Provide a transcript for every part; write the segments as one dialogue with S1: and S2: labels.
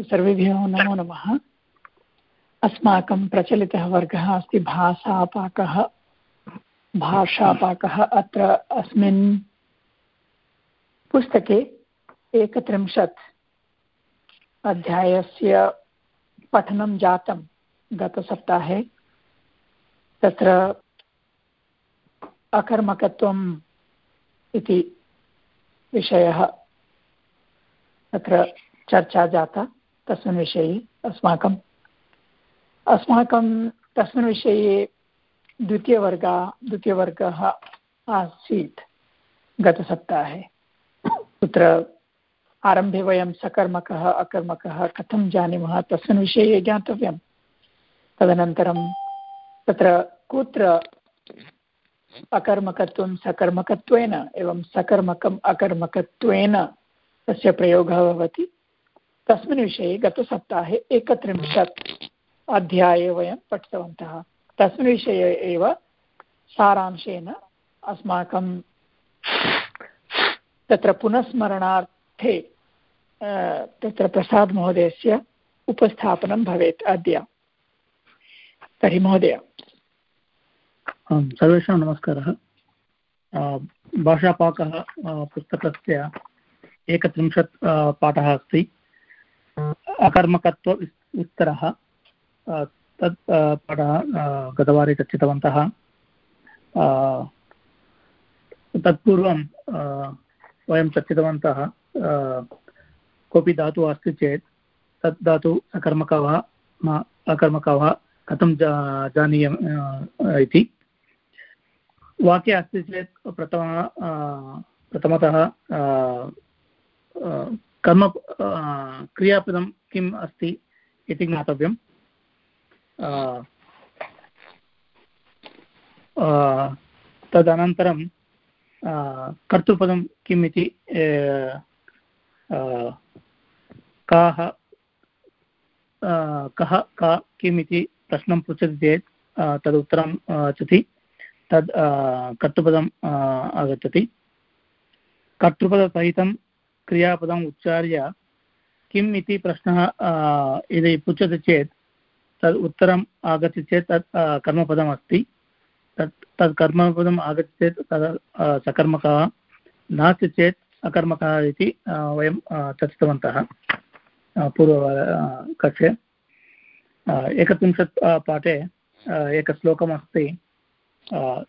S1: सर्वेभ्यः नमो नमः। अस्माकं प्रचलितः वर्गः अस्ति भाषापाकः। भाषापाकः अत्र अस्मिन् पुस्तके एकत्रिंशत् अध्यायस्य पठनं जातं गतसप्ताहे। तत्र अकर्मकत्वम् इति विषयः तत्र चर्चा जाता। तस्मिन् विषये अस्माकम् अस्माकं तस्मिन् विषये द्वितीयवर्गा, द्वितीयवर्गः आसीत् गतसप्ताहे। कुत्र आरम्भे वयं सकर्मकः, अकर्मकः कथं जानीमः, तस्मिन् विषये ज्ञातव्यं तदनन्तरं तत्र कुत्र अकर्मकत्वं सकर्मकत्वेन, एवं सकर्मकम् अकर्मकत्वेन तस्य प्रयोगः भवति। तस्मिन् विषये गतसप्ताहे एकत्रिंशत् अध्याये वयं पठितवन्तः। तस्मिन् विषये एव सारांशेन अस्माकं तत्र पुनस्मरणार्थे तत्र प्रसादमहोदयस्य उपस्थापनं भवेत् अद्य। तर्हि महोदय।
S2: सर्वेषां नमस्कारः। भाषापाकः पुस्तकस्य एकत्रिंशत् पाठः अस्ति। अकर्मकत्व विस्तरः तत् पाठः गतवारे चर्चितवन्तः। तत्पूर्वं वयं चर्चितवन्तः कोऽपि धातुः अस्ति चेत्, तत् धातु सकर्मकः वा अकर्मकः वा कथं जा जानीयम् इति। वाक्ये अस्ति चेत् प्रथम प्रथमतः कर्म क्रियापदं किम् अस्ति इति ज्ञातव्यं. तदनन्तरं कर्तृपदं किम् इति काः कः, का किम् इति प्रश्नं पृच्छति चेत् तदुत्तरं चति, तद् कर्तृपदम् आगच्छति. कर्तृपदसहितं क्रियापदम् उच्चार्य किम् इति प्रश्नः यदि पृच्छति चेत् तद् उत्तरम् आगच्छति चेत् तत् कर्मपदमस्ति तत् तत् कर्मपदम् आगच्छति चेत् तद् नास्ति चेत् अकर्मकः इति वयं पूर्व कक्षे। एकत्रिंशत् पाठे एकश्लोकमस्ति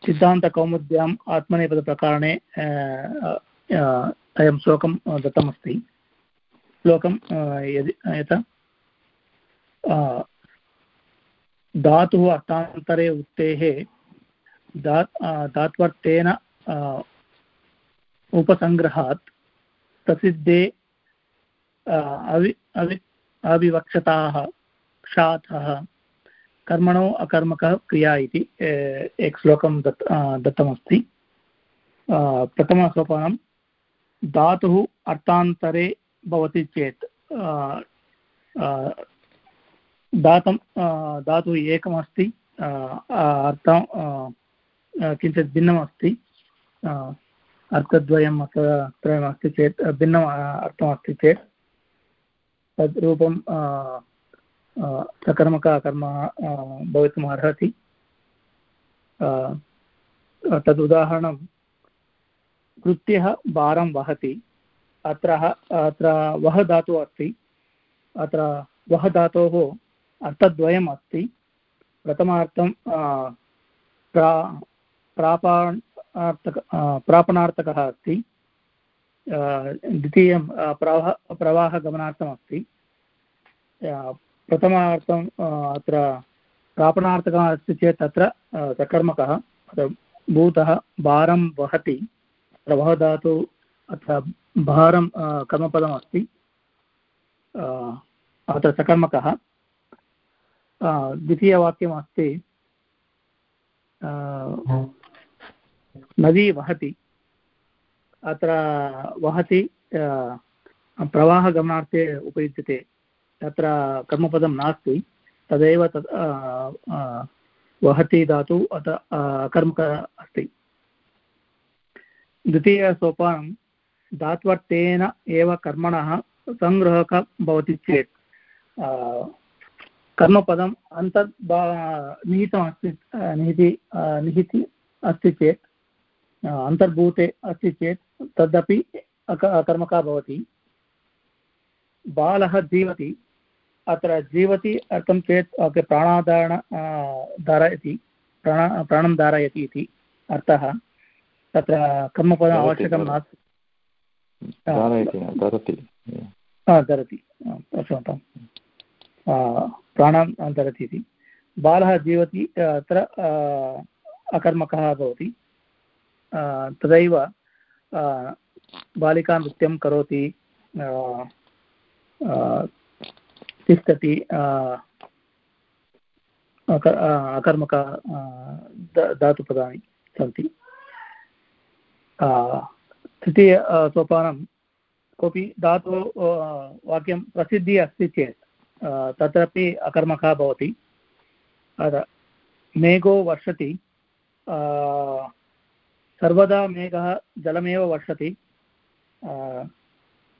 S2: सिद्धान्तकौमुद्याम् आत्मनेपदप्रकरणे अयं श्लोकं दत्तमस्ति। श्लोकं यदि यथा धातुः अर्थान्तरे उक्तेः धा धात्वर्थेन उपसङ्ग्रहात् प्रसिद्धे अवि अवि, अविवक्षताः क्षातः कर्मणो अकर्मकः क्रिया इति एक श्लोकं दत् दत्तमस्ति। प्रथमसोपानं धातुः अर्थान्तरे भवति चेत् दातं धातुः एकमस्ति अर्थं किञ्चित् भिन्नमस्ति अर्थद्वयम् अथवा त्रयमस्ति चेत् भिन्नम् अर्थमस्ति चेत् तद् रूपं सकर्मक कर्म भवितुम् अर्हति तद् कृत्यः भारं वहति। अत्र अत्र वः धातुः अस्ति। अत्र वः धातोः अर्थद्वयम् अस्ति। प्रथमार्थं प्रा प्रापार्थक प्रापणार्थकः अस्ति। द्वितीयं प्रवाह प्रवाहगमनार्थमस्ति प्रथमार्थम् अत्र प्रापणार्थकः अस्ति चेत् तत्र सकर्मकः भूतः भारं वहति। प्रवह धातु अत्र भारं कर्मपदमस्ति। अत्र सकर्मकः। द्वितीयवाक्यमस्ति नदी वहति। अत्र वहति प्रवाहगमनार्थे उपयुज्यते। तत्र कर्मपदं नास्ति। तदेव तत् वहति धातु अत कर्मक अस्ति। द्वितीयसोपानं धात्वर्थेन एव कर्मणः सङ्ग्रहः भवति चेत् कर्मपदम् अन्तर् निहितमस्ति निहिति निहिति अस्ति चेत् अन्तर्भूते अस्ति चेत् तदपि कर्मकः भवति। बालः जीवति, अत्र जीवति अर्थं चेत् प्राणाधारण धारयति, प्राण, प्राणं धारयति इति अर्थः। तत्र कर्मपदम् आवश्यकं नास्ति। धरति पश्यतां प्राणं धरति इति। बालः जीवति अत्र अकर्मकः भवति। तदैव बालिका नृत्यं करोति तिष्ठति अकर्मक धातुपदानि सन्ति। तृतीय सोपानं कोऽपि धातु वाक्यं प्रसिद्धिः अस्ति चेत् तत्रापि अकर्मकः भवति मेघो वर्षति सर्वदा मेघः जलमेव वर्षति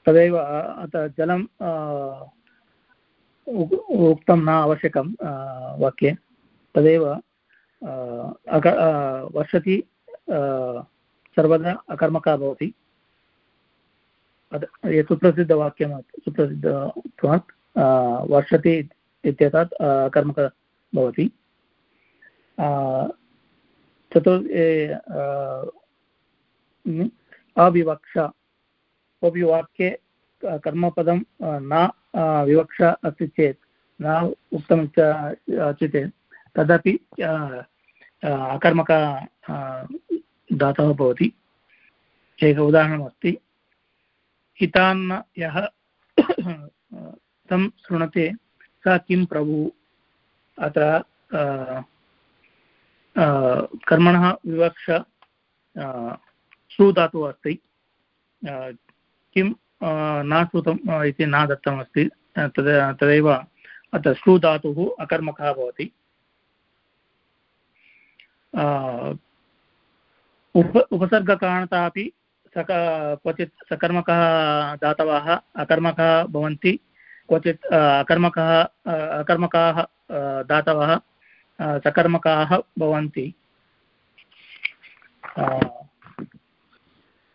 S2: तदेव अतः जलं उक्तं न आवश्यकं वाक्ये तदेव वर्षति सर्वदा अकर्मकः भवति। सुप्रसिद्धवाक्यं सुप्रसिद्धत्वात् वर्षति इत्येतत् कर्मकः भवति। चतुर् अविवक्षा कोऽपि वाक्ये कर्मपदं न विवक्षा अस्ति चेत्, न उक्तं चेत्। तदपि अकर्मक दातः भवति। एक उदाहरणमस्ति। हितान्न यः तं शृणुते, स किं प्रभु? अत्र कर्मणः विवक्ष श्रुधातुः अस्ति। किं न श्रुतम् इति न दत्तमस्ति। तद्, तदेव अत्र श्रुधातुः अकर्मकः भवति। उप उपसर्गकारणतः अपि सक, क्वचित् सकर्मकः दातवः, अकर्मकः भवन्ति, क्वचित् अकर्मकः अकर्मकाः दातवः सकर्मकाः भवन्ति।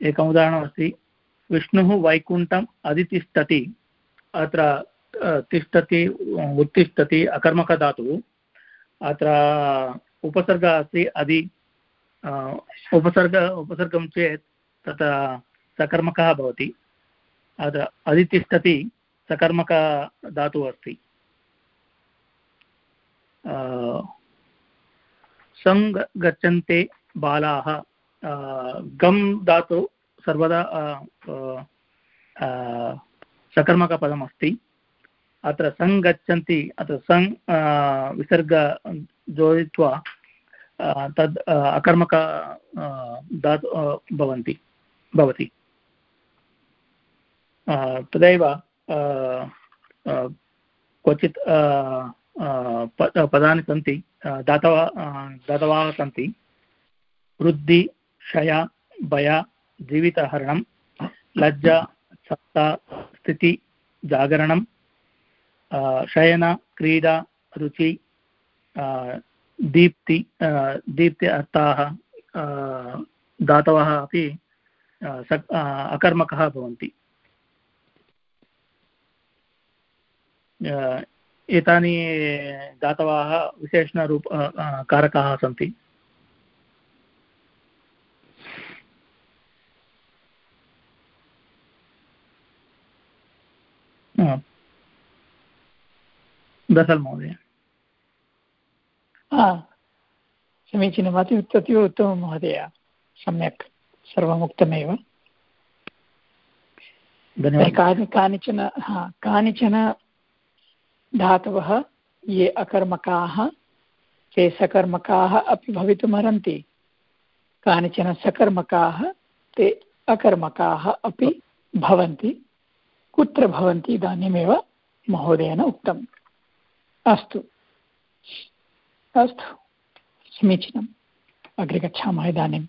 S2: एकम् उदाहरणमस्ति। विष्णुः वैकुण्ठम् अधितिष्ठति, अत्र तिष्ठति, उत्तिष्ठति अकर्मकधातुः। अत्र उपसर्गः अस्ति अधि उपसर्ग, उपसर्गं चेत् तत्र सकर्मकः भवति। अत्र अधितिष्ठति सकर्मकधातुः अस्ति। सङ् गच्छन्ते बालाः गम् धातु सर्वदा सकर्मकपदमस्ति। अत्र सङ् गच्छन्ति अत्र सङ् विसर्ग जोडित्वा तद् अकर्मक धातु भवन्ति, भवति। तदैव क्वचित् पदानि सन्ति दातवा दातवाः सन्ति। वृद्धि, क्षय, भय, जीवितहरणं, लज्जा, सत्ता, स्थिति, जागरणं शयन, क्रीडा, रुचि दीप्ति दीप्ति अर्थाः धातवः अपि अकर्मकः भवन्ति। एतानि धातवः विशेषणरूप कारकाः सन्ति। दशल् महोदय।
S1: समीचीनमति अतीव उत्तमं महोदय. सम्यक्. सर्वमुक्तमेव. कानि कानिचन हा कानिचन धातवः ये अकर्मकाः ते सकर्मकाः अपि भवितुमर्हन्ति. कानिचन सकर्मकाः ते अकर्मकाः अपि भवन्ति. कुत्र भवन्ति इदानीमेव महोदयेन उक्तम्. अस्तु. अस्तु। समीचीनम्। अग्रे गच्छामः इदानीं।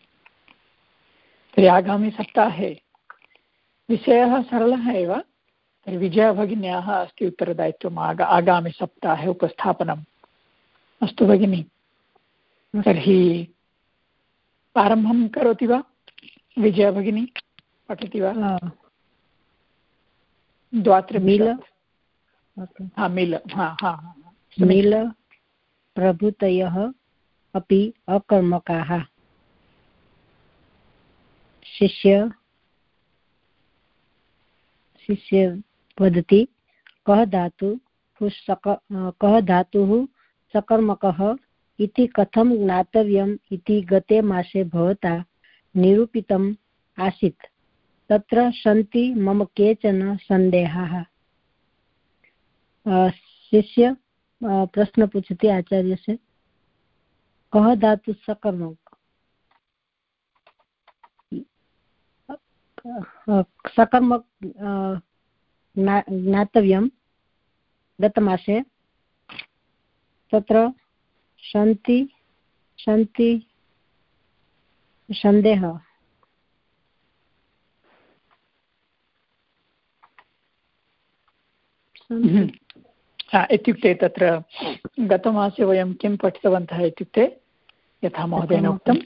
S1: तर्हि आगामिसप्ताहे विषयः सरलः एव। तर्हि विजयभगिन्याः अस्ति उत्तरदायित्वम् आग आगामिसप्ताहे उपस्थापनम्। अस्तु भगिनि। तर्हि आरम्भं करोति वा? विजयभगिनी पठति वा? द्वात्रिमिल हा मिल। हा हा
S3: मिल। प्रभृतयः अपि अकर्मकाः। शिष्य शिष्य वदति, कः धातुः सक, कः धातुः सकर्मकः इति कथं ज्ञातव्यम् इति गते मासे भवता निरूपितम् आसीत्। तत्र सन्ति मम केचन सन्देहाः। शिष्य प्रश्न पृच्छति आचार्य से कः धातु सकर्मक सकर्मक ज्ञातव्यं गतमासे तत्र सन्ति सन्ति सन्देहः
S1: हम्म। इत्युक्ते तत्र गतमासे वयं किं पठितवन्तः इत्युक्ते यथा महोदयेन उक्तम्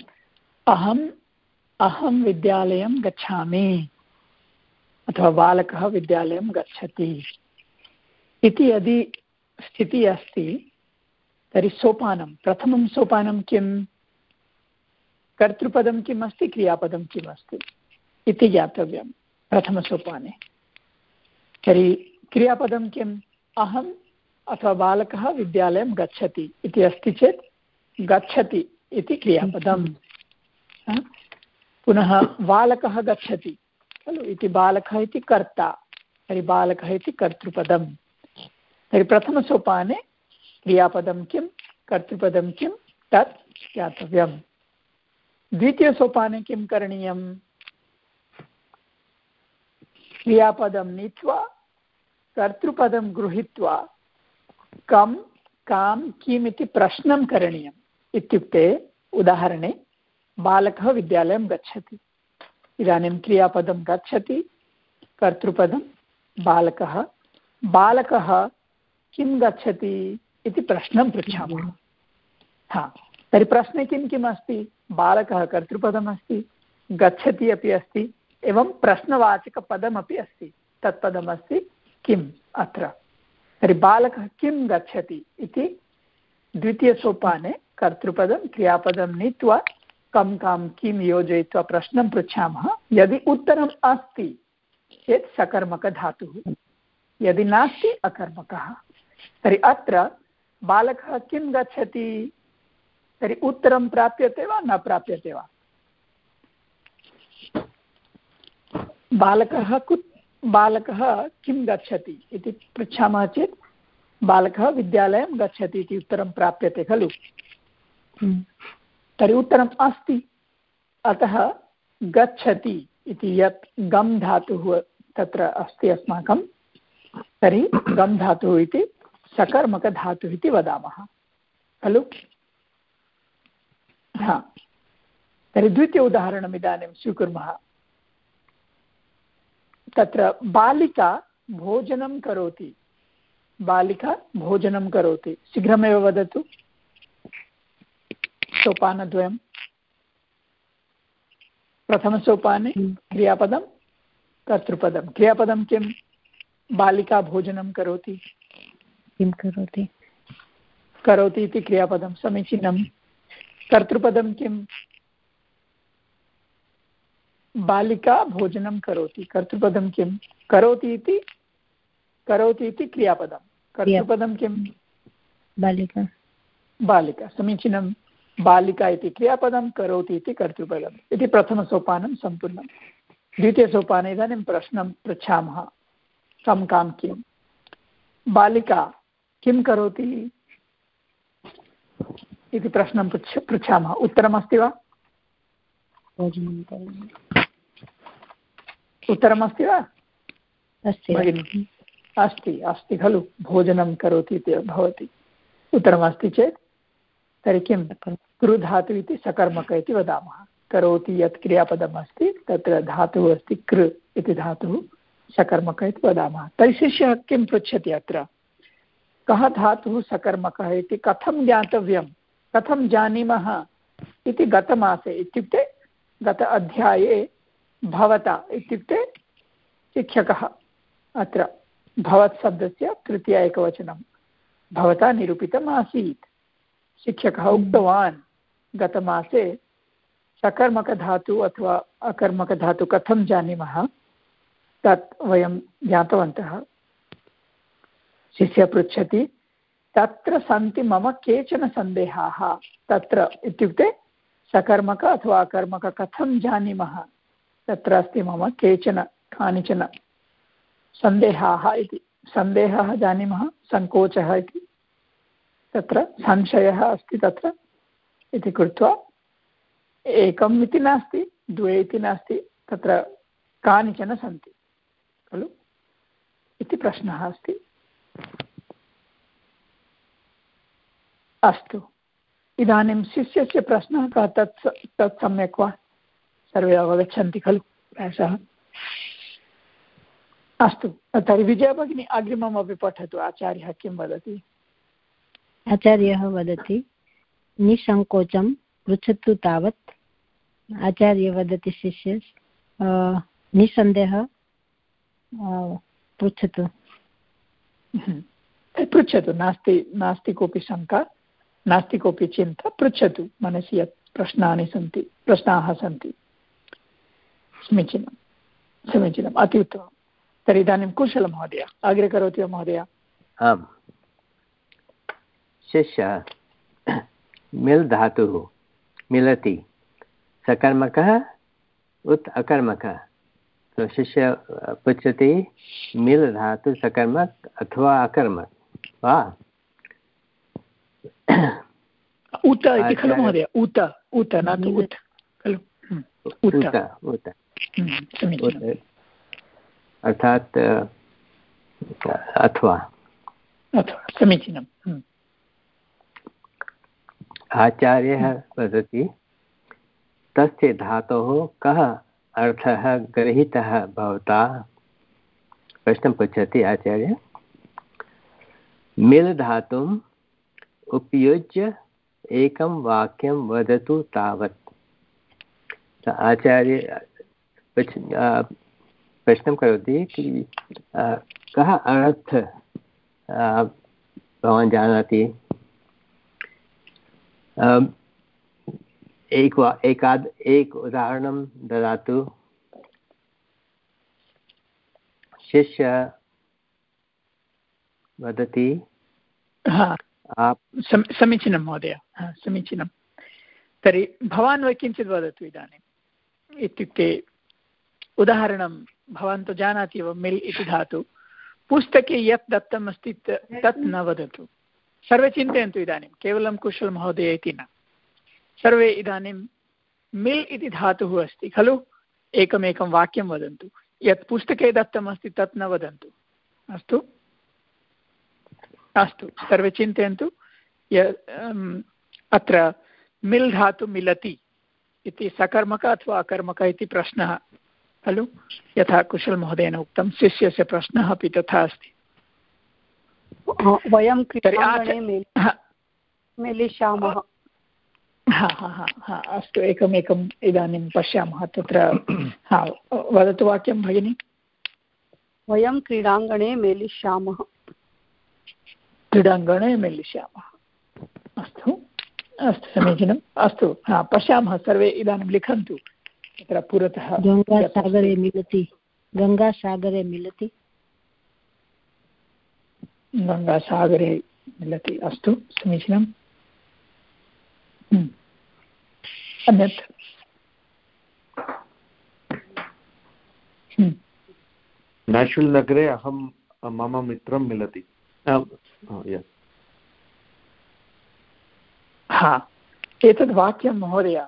S1: अहम् अहं विद्यालयं गच्छामि अथवा बालकः विद्यालयं गच्छति। इति यदि स्थितिः अस्ति तर्हि सोपानं प्रथमं सोपानं किं? कर्तृपदं किम् अस्ति क्रियापदं किम् अस्ति? इति ज्ञातव्यं प्रथमसोपाने। तर्हि क्रियापदं किम्? अहम् अथवा बालकः विद्यालयं गच्छति इति अस्ति चेत् गच्छति इति क्रियापदं पुनः बालकः गच्छति, खलु? इति बालकः इति कर्ता, तर्हि बालकः इति कर्तृपदं तर्हि प्रथमसोपाने क्रियापदं किं, कर्तृपदं किं, तत् ज्ञातव्यम्। द्वितीयसोपाने किं करणीयम्? क्रियापदं नीत्वा, कर्तृपदं गृहीत्वा कं कां किम् इति प्रश्नं करणीयम् इत्युक्ते उदाहरणे बालकः विद्यालयं गच्छति। इदानीं क्रियापदं गच्छति, कर्तृपदं बालकः। बालकः किं गच्छति इति प्रश्नं पृच्छामः। हा, तर्हि प्रश्ने किं किम् अस्ति? बालकः कर्तृपदमस्ति गच्छति अपि अस्ति, एवं प्रश्नवाचकपदमपि अस्ति। तत्पदमस्ति किम् अत्र? तर्हि बालकः किं गच्छति इति द्वितीयसोपाने कर्तृपदं, क्रियापदं नीत्वा कं कां किं योजयित्वा प्रश्नं पृच्छामः। यदि उत्तरम् अस्ति चेत् सकर्मकधातुः, यदि नास्ति अकर्मकः। तर्हि अत्र बालकः किं गच्छति? तर्हि उत्तरं प्राप्यते वा न प्राप्यते वा? बालकः कुत् बालकः किं गच्छति इति पृच्छामः चेत् बालकः विद्यालयं गच्छति इति उत्तरं प्राप्यते खलु। हम्म। तर्हि उत्तरम् अस्ति। अतः गच्छति इति यत् गम् धातुः तत्र अस्ति अस्माकं तर्हि गम् धातुः इति सकर्मकधातुः इति वदामः। खलु? हा। तर्हि द्वितीय उदाहरणम् इदानीं स्वीकुर्मः। तत्र बालिका भोजनं करोति। बालिका भोजनं करोति। शीघ्रमेव वदतु। सोपानद्वयं। प्रथमसोपाने क्रियापदं कर्तृपदं। क्रियापदं किं? बालिका भोजनं करोति।
S3: किं करोति?
S1: करोति इति क्रियापदं। समीचीनं। कर्तृपदं किं? बालिका भोजनं करोति। कर्तृपदं किं? करोति इति? करोति इति क्रियापदं। कर्तृपदं किं?
S3: बालिका।
S1: बालिका। समीचीनं बालिका इति क्रियापदं करोति इति कर्तृपदम् इति प्रथमसोपानं सम्पूर्णं द्वितीयसोपाने इदानीं प्रश्नं पृच्छामः। कं कां किं? बालिका किं करोति इति प्रश्नं पृच्छ पृच्छामः। उत्तरमस्ति वा? उत्तरमस्ति वा?
S3: अस्ति
S1: अस्ति अस्ति खलु भोजनं करोति इति भवति। उत्तरमस्ति चेत् तर्हि किं? कृ धातु इति सकर्मक इति वदामः। करोति यत् क्रियापदम् अस्ति तत्र धातुः अस्ति कृ इति धातुः सकर्मक इति वदामः। तर्हि शिष्यः किं पृच्छति अत्र? कः धातुः सकर्मकः इति कथं ज्ञातव्यं? कथं जानीमः? इति गतमासे इत्युक्ते गत अध्याये भवता इत्युक्ते शिक्षकः अत्र भवत् शब्दस्य तृतीय एकवचनं भवता निरूपितम् आसीत्। शिक्षकः उक्तवान् गतमासे सकर्मकधातु अथवा अकर्मकधातु कथं जानीमः? तत् वयं ज्ञातवन्तः। शिष्य पृच्छति तत्र सन्ति मम केचन सन्देहाः। तत्र इत्युक्ते सकर्मक अथवा अकर्मक कथं जानीमः? तत्र अस्ति मम केचन कानिचन सन्देहाः इति। सन्देहः जानीमः, सङ्कोचः इति। तत्र संशयः अस्ति तत्र इति कृत्वा एकम् इति नास्ति, द्वे इति नास्ति, तत्र कानिचन सन्ति। खलु? इति प्रश्नः अस्ति। अस्तु। इदानीं शिष्यस्य प्रश्नः कः तत् तत् सम्यक् वा? सर्वे अवगच्छन्ति खलु प्रायशः। अस्तु तर्हि विजयभगिनी अग्रिममपि पठतु आचार्यः किं वदति?
S3: आचार्यः वदति निसङ्कोचं पृच्छतु तावत्। आचार्य वदति शिष्य निसन्देहः पृच्छतु।
S1: हम्म। पृच्छतु नास्ति नास्ति कोऽपि शङ्का नास्ति कोऽपि चिन्ता पृच्छतु मनसि यत् प्रश्नानि सन्ति प्रश्नाः सन्ति। समीचीनं समीचीनम् अति उत्तमं। तर्हि इदानीं कुशलं महोदय अग्रे करोति वा महोदय?
S4: आम्। शिष्य मिल् धातुः मिलति। सकर्मकः उत अकर्मकः। तो शिष्य पृच्छति मिल् धातु सकर्मक अथवा अकर्मक वा?
S1: उत इति खलु महोदय उत उत न तु उत् खलु।
S4: उत
S1: हम्म,
S4: अर्थात् अथवा
S1: अथवा समीचीनं हम्म।
S4: आचार्यः वदति तस्य धातोः कः अर्थः गृहीतः भवता प्रश्नं पृच्छति आचार्य मिल् धातुम् उपयुज्य एकं वाक्यं वदतु तावत् आचार्य प्रश्नं करोति कः अर्थ भवान् जानाति? एक वा एकाद् एक उदाहरणं ददातु। शिष्य वदति।
S1: समीचीनं महोदय। समीचीनं। तर्हि भवान् किञ्चित् वदतु इदानीम्। इत्युक्ते उदाहरणं, भवान् तु जानाति एव, मिल् इति धातु। पुस्तके यत् दत्तम् तत् न वदतु। सर्वे चिन्तयन्तु इदानीं, केवलं कुशलमहोदय इति न। सर्वे इदानीं मिल् इति धातुः अस्ति, खलु? एकमेकं वाक्यं वदन्तु। यत् पुस्तके दत्तमस्ति, तत् न वदन्तु। अस्तु? अस्तु, सर्वे चिन्तयन्तु। य अत्र मिल् धातु मिलति इति सकर्मक अथवा अकर्मक इति प्रश्नः खलु? यथा कुशलमहोदयेन उक्तं। शिष्यस्य प्रश्नः अपि तथा अस्ति।
S5: वयं मिलिष्यामः।
S1: हा हा हा हा अस्तु एकमेकम् इदानीं पश्यामः। तत्र हा वदतु वाक्यं भगिनि।
S5: वयं क्रीडाङ्गणे मेलिष्यामः।
S1: क्रीडाङ्गणे मेलिष्यामः। अस्तु अस्तु समीचीनम्। अस्तु हा पश्यामः सर्वे इदानीं लिखन्तु। तत्र पुरतः
S3: गङ्गासागरे मिलति। गङ्गासागरे मिलति।
S1: गङ्गासागरे मिलति। अस्तु समीचीनम् हम्म। अन्यत्।
S6: हम्म। नेशनल् नगरे अहं मम मित्रं मिलति।
S1: हा। एतद् वाक्यं महोदय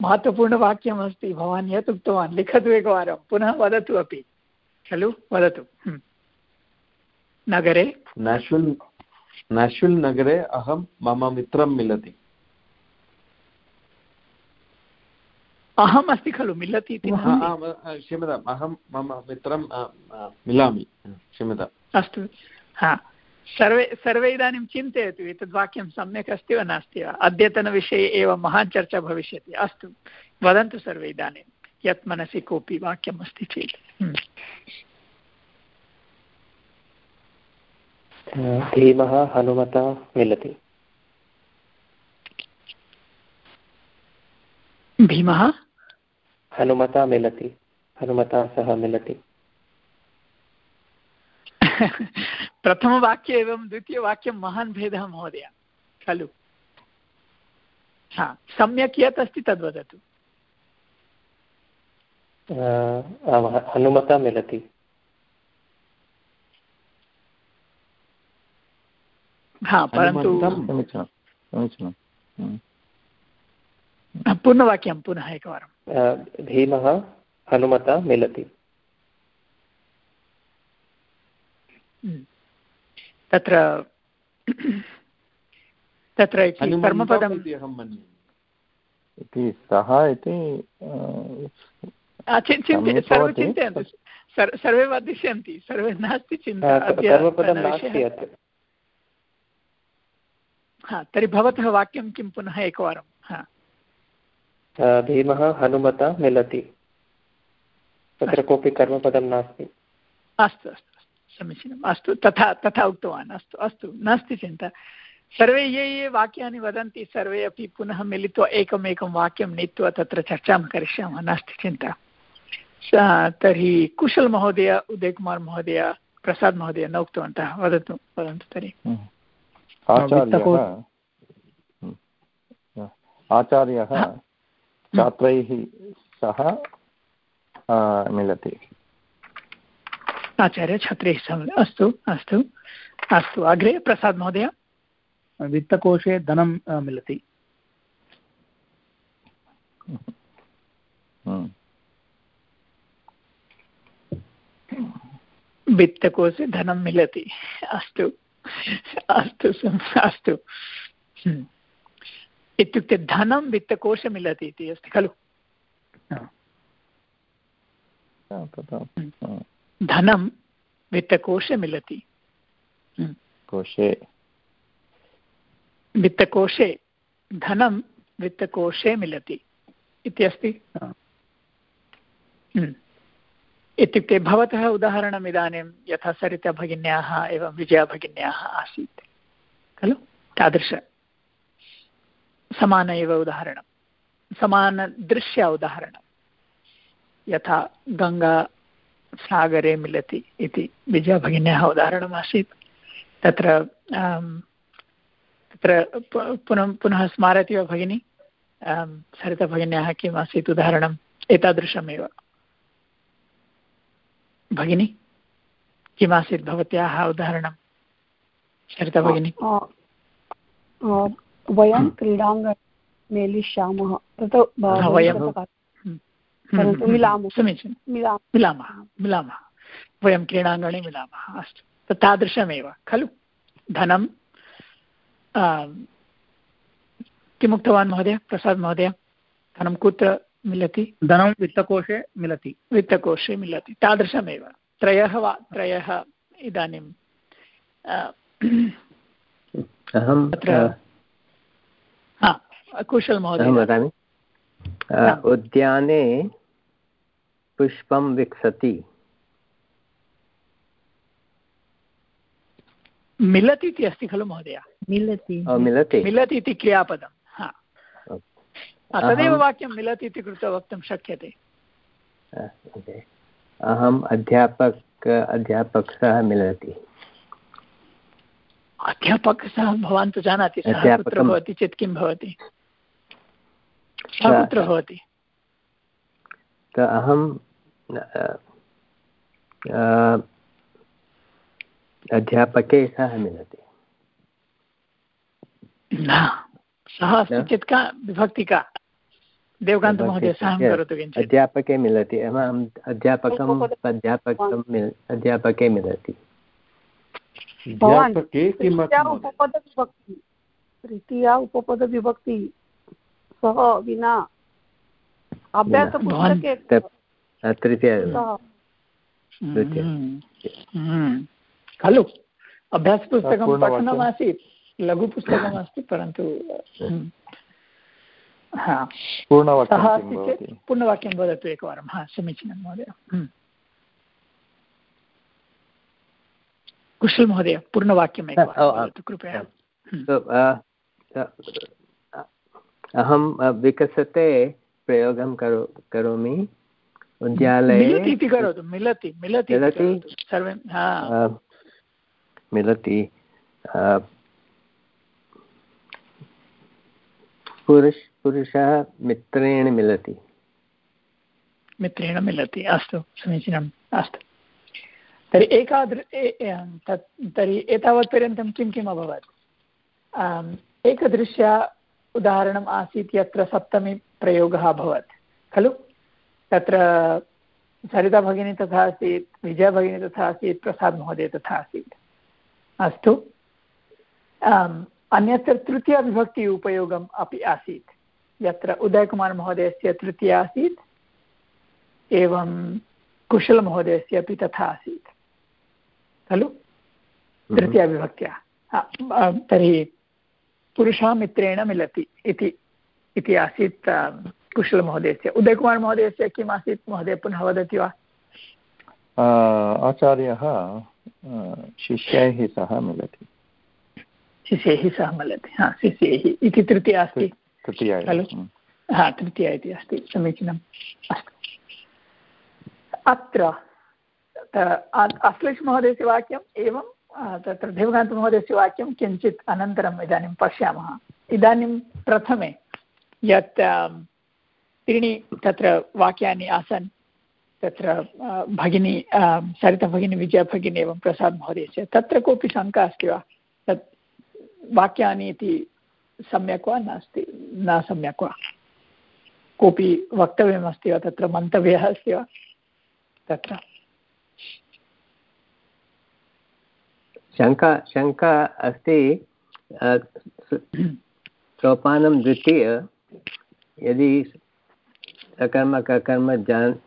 S1: महत्त्वपूर्णवाक्यम् अस्ति। भवान् यत् उक्तवान् लिखतु एकवारं। पुनः वदतु अपि। खलु? वदतु। नगरे?
S6: नेशनल् नेशनल् नगरे अहं मम मित्रं मिलति।
S1: अहम् अस्ति खलु मिलति इति
S6: क्षम्यताम्। अहं मम मित्रं मिलामि। क्षम्यताम्।
S1: अस्तु। हा। सर्वे सर्वे इदानीं चिन्तयतु एतद् वाक्यं सम्यक् अस्ति वा नास्ति वा? अद्यतनविषये एव महान् चर्चा भविष्यति। अस्तु वदन्तु सर्वे इदानीं यत् मनसि कोऽपि वाक्यम् अस्ति चेत्। हम्म।
S7: धीमः हनुमता मिलति।
S1: भीमः?
S7: हनुमता मिलति। हनुमता सह मिलति।
S1: प्रथमवाक्ये एवं द्वितीयवाक्यं महान् भेदः महोदय खलु? हा सम्यक् यत् अस्ति तद् वदतु।
S7: हनुमता मिलति।
S1: हा परन्तु पूर्णवाक्यं पुनः एकवारं
S7: भीमः हनुमता मिलति।
S1: तत्र तत्र कर्मपदम्
S8: इति सः इति
S1: सर्वे चिन्तयन्तु। सर्वे वदिष्यन्ति सर्वे नास्ति चिन्ता हा तर्हि भवतः वाक्यं किं पुनः एकवारं? हा।
S7: भीमः हनुमता मिलति। तत्र कोऽपि कर्मपदं नास्ति।
S1: अस्तु अस्तु। समीचीनम्। अस्तु तथा तथा उक्तवान्। अस्तु अस्तु नास्ति चिन्ता। सर्वे ये ये वाक्यानि वदन्ति सर्वे अपि पुनः मिलित्वा एकमेकं वाक्यं नीत्वा तत्र चर्चां करिष्यामः। नास्ति चिन्ता। तर्हि कुशल महोदय उदयकुमार् महोदय प्रसाद् महोदय न उक्तवन्तः। वदतु वदन्तु तर्हि।
S8: आचार्यः। छात्रैः सह मिलति।
S1: आचार्यछात्रैः सह अस्तु अस्तु अस्तु अग्रे प्रसाद् महोदय।
S2: वित्तकोशे धनं मिलति।
S1: वित्तकोशे धनं मिलति। अस्तु अस्तु अस्तु। इत्युक्ते धनं वित्तकोशे मिलति इति अस्ति खलु? धनं वित्तकोशे मिलति। हम्म।
S8: कोशे
S1: वित्तकोशे धनं वित्तकोशे मिलति। इति अस्ति हम्म। इत्युक्ते भवतः उदाहरणम् इदानीं यथा सरिता भगिन्याः एवं विजया भगिन्याः आसीत्। खलु? तादृश समान एव उदाहरणं। समानदृश्य उदाहरणं। यथा गङ्गा सागरे मिलति इति विजयभगिन्याः उदाहरणमासीत्। तत्र तत्र पुनः पुनः स्मारयति वा भगिनी? सरितभगिन्याः किम् आसीत् उदाहरणम्? एतादृशमेव। भगिनी किमासीत् भवत्याः उदाहरणं? सरिता भगिनी।
S5: वयं क्रीडाङ्गणे मेलिष्यामः। तत् परन्तु मिलामः।
S1: समीचीनं। मिलामः। मिलामः वयं क्रीडाङ्गणे मिलामः अस्तु। तादृशमेव। खलु? धनं। किमुक्तवान् महोदय? प्रसाद् महोदय? धनं कुत्र मिलति?
S2: धनं वित्तकोशे मिलति।
S1: वित्तकोशे मिलति। तादृशमेव। त्रयः वा त्रयः इदानीं
S4: अहं तत्र
S1: कुशलमहोदय
S4: वदामि। उद्याने पुष्पं विकसति।
S1: मिलति इति अस्ति खलु महोदय?
S3: मिलति।
S4: मिलति।
S1: मिलति इति क्रियापदं हा। तदेव वाक्यं मिलति इति कृत्वा वक्तुं शक्यते।
S4: अहम् अध्यापक अध्यापकः मिलति।
S1: अध्यापकः सः भवान् तु जानाति सः कुत्र भवति चेत् किं भवति? सः कुत्र भवति?
S4: अहं अध्यापके सह मिलति।
S1: न सः अस्ति चेत् का विभक्ति का? देवकान्तमहोदय साहाय्यं करोतु किञ्चित्।
S4: अध्यापके मिलति। अहम् अध्यापकम् अध्यापकं मिल अध्यापके मिलति।
S5: तृतीया उपपदविभक्ति। सः विना अभ्यासपुस्तके
S4: तृतीय.
S1: खलु अभ्यासपुस्तकं पठनमासीत् लघुपुस्तकमस्ति परन्तु सः अस्ति चेत् पूर्णवाक्यं वदतु एकवारं हा. समीचीनं महोदय. कुशल महोदय पूर्णवाक्यम् एकवारं कृपया.
S4: अहं विकसते प्रयोगं करो करोमि. विद्यालये
S1: इति करोतु मिलति मिलति सर्वे
S4: मिलति। पुरुष पुरुषः मित्रेण मिलति।
S1: मित्रेण मिलति अस्तु समीचीनम् अस्तु। तर्हि एकादृ तत् तर्हि एतावत्पर्यन्तं किं किम् अभवत्? एकदृश्य उदाहरणम् आसीत् यत्र सप्तमी प्रयोगः अभवत्। खलु? तत्र सरिता भगिनी तथा आसीत् विजयभगिनी तथा आसीत् प्रसाद् तथा आसीत्। अस्तु। अन्यत्र तृतीयविभक्ति उपयोगम् अपि आसीत्। यत्र उदयकुमारमहोदयस्य तृतीया आसीत् एवं कुशलमहोदयस्य अपि तथा आसीत्। खलु? तृतीयविभक्त्या तर्हि पुरुषः मित्रेण मिलति इति इति आसीत् कुशलमहोदयस्य उदयकुमारमहोदयस्य किम् आसीत् महोदय पुनः वदति वा
S8: आचार्यः शिष्यैः सह मिलति
S1: शिष्यैः सह मिलति हा शिष्यैः इति तृतीया अस्ति तृतीया खलु हा तृतीया इति अस्ति समीचीनम् अस्तु अत्र अश्लेष महोदयस्य वाक्यम् एवं तत्र देवकान्तमहोदयस्य वाक्यं किञ्चित् अनन्तरम् इदानीं पश्यामः इदानीं प्रथमे यत् त्रीणि तत्र वाक्यानि आसन्। तत्र भगिनी सरितभगिनी, विजयभगिनी एवं प्रसाद् महोदयस्य तत्र कोऽपि शङ्का अस्ति वा? तत् वाक्यानि इति सम्यक् वा नास्ति, न सम्यक् वा? कोऽपि वक्तव्यमस्ति वा? तत्र मन्तव्यः अस्ति वा? तत्र।
S4: शङ्का शङ्का अस्ति सोपानं द्वितीय यदि सकर्मकर्म जान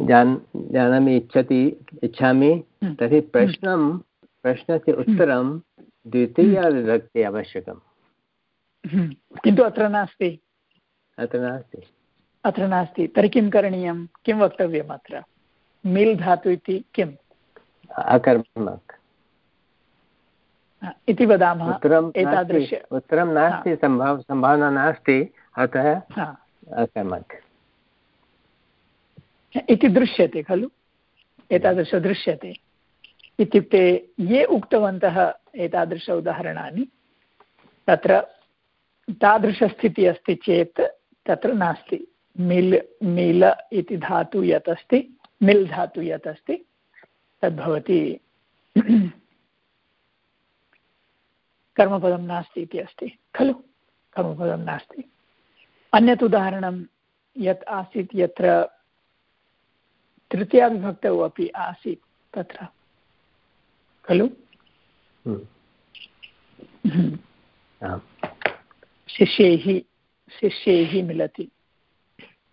S4: जान जानामि इच्छति इच्छामि हम्म। तर्हि प्रश्नं प्रश्नस्य हम्म। उत्तरं द्वितीयविभक्ति
S1: हम्म। किन्तु अत्र नास्ति।
S4: अत्र नास्ति।
S1: अत्र नास्ति। तर्हि किं करणीयं? किं वक्तव्यम् अत्र? मिल् धातु इति किम्?
S4: अकर्मक।
S1: इति वदामः।
S4: उत्तरं एतादृश उत्तरं नास्ति सम्भावना नास्ति। अतः अकर्मक
S1: इति दृश्यते खलु? एतादृश दृश्यते। इत्युक्ते ये उक्तवन्तः एतादृश उदाहरणानि तत्र तादृशस्थितिः अस्ति चेत् तत्र नास्ति। मिल् मिल इति धातु यत् अस्ति मिल् धातु यत् अस्ति तद्भवति। कर्मपदं नास्ति इति अस्ति। खलु? कर्मपदं नास्ति। अन्यत् उदाहरणं यत् आसीत् यत्र तृतीयाविभक्तौ अपि आसीत् तत्र। खलु? हम्म। हम्म। शिष्यैः शिष्यैः मिलति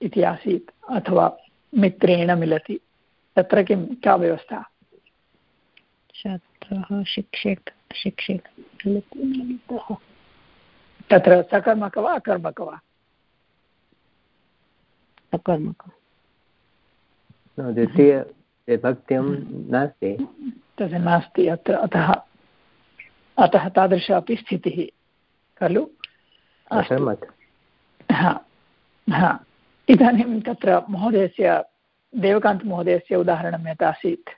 S1: इति आसीत् अथवा मित्रेण मिलति। तत्र किं का व्यवस्था?
S3: छात्रः शिक्षक शिक्षक।
S1: तत्र सकर्मक वा अकर्मक वा?
S3: अकर्मक।
S4: द्वितीयविभक्त्यं नास्ति।
S1: तद् नास्ति अत्र अतः अतः तादृश अपि स्थितिः खलु? हा हा। इदानीं तत्र महोदयस्य देवकान्तमहोदयस्य उदाहरणं यत् आसीत्।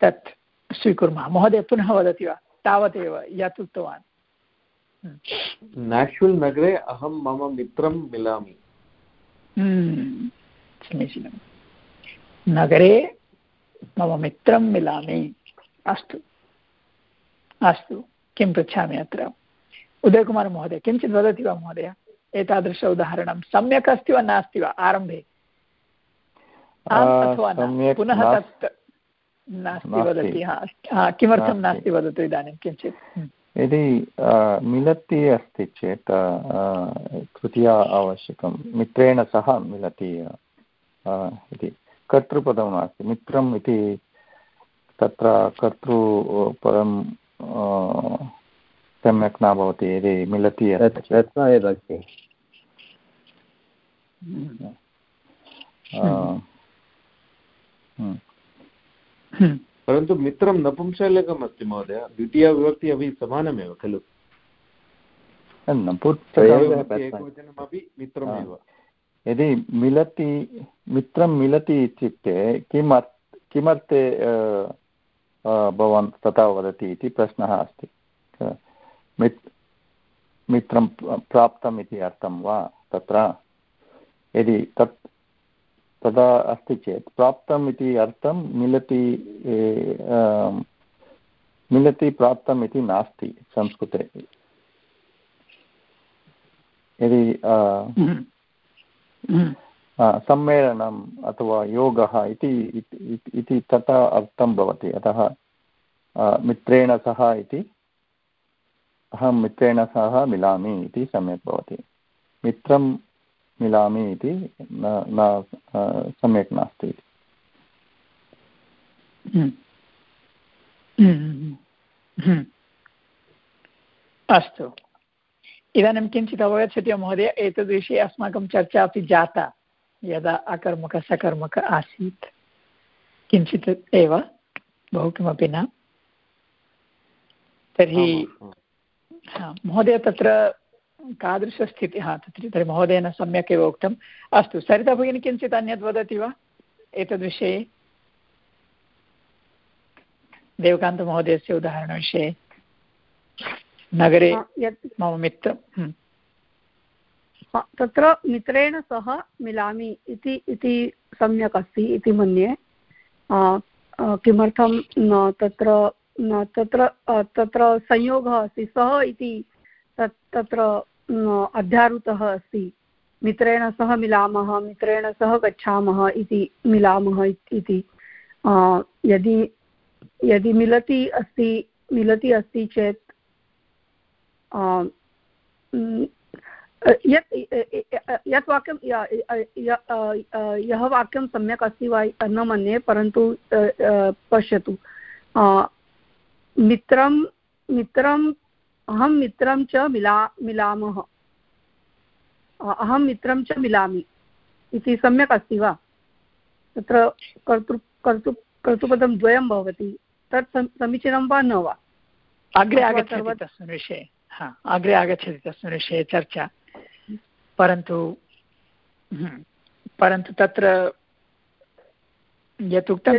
S1: तत् स्वीकुर्मः। महोदय पुनः वदति वा? तावदेव यत् उक्तवान्।
S6: नाश्वल् नगरे अहं मम मित्रं मिलामि।
S1: हम्म। समीचीनं नगरे मम मित्रं मिलामि। अस्तु। अस्तु। किं पृच्छामि अत्र? उदयकुमारमहोदय किञ्चित् वदति वा महोदय? एतादृश उदाहरणं। सम्यक् अस्ति वा नास्ति वा? आरम्भे। पुनः तत् नास्ति वदति। हा किमर्थं नास्ति। वदतु इदानीं किञ्चित्?
S8: यदि मिलति अस्ति चेत् तृतीया आवश्यकं मित्रेण सह मिलति इति। कर्तृपदं नास्ति मित्रम् इति तत्र कर्तृपदं सम्यक् न भवति यदि मिलति
S4: अस्ति
S6: परन्तु मित्रं नपुंसकलिङ्गम् अस्ति महोदय। द्वितीयविभक्ति अपि समानमेव खलु? एकवचनमपि मित्रमेव।
S8: यदि मिलति मित्रं मिलति इत्युक्ते किम् किमर्थे भवान् तथा वदति इति प्रश्नः अस्ति। मित् मित्रं प्राप्तम् इति अर्थं वा तत्र? यदि तत् तदा अस्ति चेत्। प्राप्तम् इति अर्थं मिलति मिलति प्राप्तम् इति नास्ति संस्कृते। यदि। सम्मेलनम् अथवा योगः इति तथा अर्थं भवति। अतः मित्रेण सह इति, अहं मित्रेण सह मिलामि इति सम्यक् भवति। मित्रं मिलामि इति न सम्यक् नास्ति
S1: हम्म। हम्म, हम्म, अस्तु। इदानीं किञ्चित् अवगच्छति वा महोदय? एतद्विषये अस्माकं चर्चा अपि जाता यदा अकर्मक सकर्मक आसीत्। किञ्चित् एव बहु किमपि न। तर्हि महोदय तत्र कीदृशस्थितिः तत्र तर्हि महोदयेन सम्यक् एव उक्तम्। अस्तु सरिता भगिनी किञ्चित् अन्यत् वदति वा? एतद्विषये देवकान्तमहोदयस्य उदाहरणविषये। नगरे मम मित्रं
S5: तत्र मित्रेण सह मिलामि इति इति सम्यक् अस्ति इति मन्ये। किमर्थं तत्र तत्र तत्र संयोगः अस्ति सः इति तत् तत्र अध्यारूतः अस्ति। मित्रेण सह मिलामः, मित्रेण सह गच्छामः इति मिलामः इति। यदि यदि मिलति अस्ति मिलति अस्ति चेत् यत् यत् वाक्यं, यः वाक्यं सम्यक् अस्ति वा न मन्ये, परन्तु पश्यतु। मित्रं मित्रम् अहं मित्रं च मिला मिलामः। अहं मित्रं च मिलामि। इति सम्यक् अस्ति वा? तत्र कर्तृ कर्तृ कर्तृपदं द्वयं भवति। तत् समीचीनं वा न वा?
S1: अग्रे आगच्छति तस्मिन् विषये। हा अग्रे आगच्छति तस्मिन् विषये चर्चा। परन्तु हम्म, परन्तु तत्र यत् उक्तं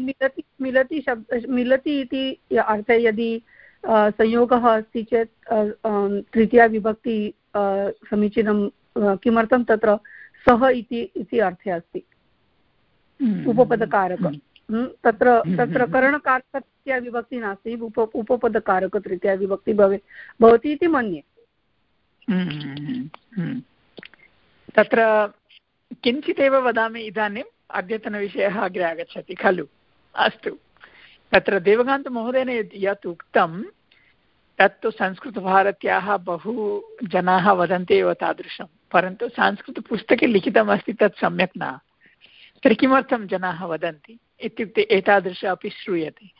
S5: मिलति मिलति शब्द मिलति इति अर्थे यदि संयोगः अस्ति चेत् तृतीया विभक्ति समीचीनं किमर्थं तत्र सः इति इति अर्थे अस्ति। हम्म, उपपदकारक। हम्म, तत्र तत्र करणकारकतृतीया विभक्ति नास्ति उप उपपदकारकतृतीया विभक्ति भवे भवति इति मन्ये।
S1: तत्र किञ्चिदेव वदामि इदानीम् अद्यतनविषयः अग्रे आगच्छति खलु। अस्तु। तत्र देवकान्तमहोदयेन यत् उक्तं, तत्तु संस्कृतभारत्याः बहु जनाः वदन्ति एव तादृशं, परन्तु संस्कृतपुस्तके लिखितमस्ति तत् सम्यक् न। तर्हि किमर्थं जनाः वदन्ति? इत्युक्ते एतादृश अपि श्रूयते।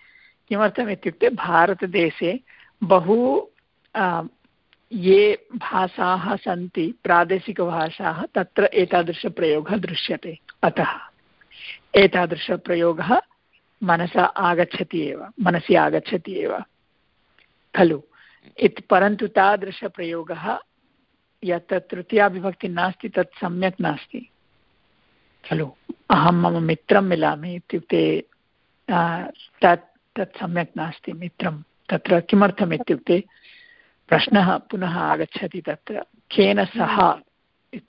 S1: किमर्थम् इत्युक्ते भारतदेशे बहु ये भाषाः सन्ति, प्रादेशिकभाषाः, तत्र एतादृशप्रयोगः दृश्यते। अतः एतादृशप्रयोगः मनसा आगच्छति एव, मनसि आगच्छति एव। खलु। इति परन्तु तादृशप्रयोगः यत् तृतीयाविभक्तिः नास्ति, तत् सम्यक् नास्ति। खलु। अहं मम मित्रं मिलामि इत्युक्ते तत् तत् सम्यक् नास्ति, मित्रं। तत्र किमर्थम् इत्युक्ते, प्रश्नः पुनः आगच्छति तत्र, केन सह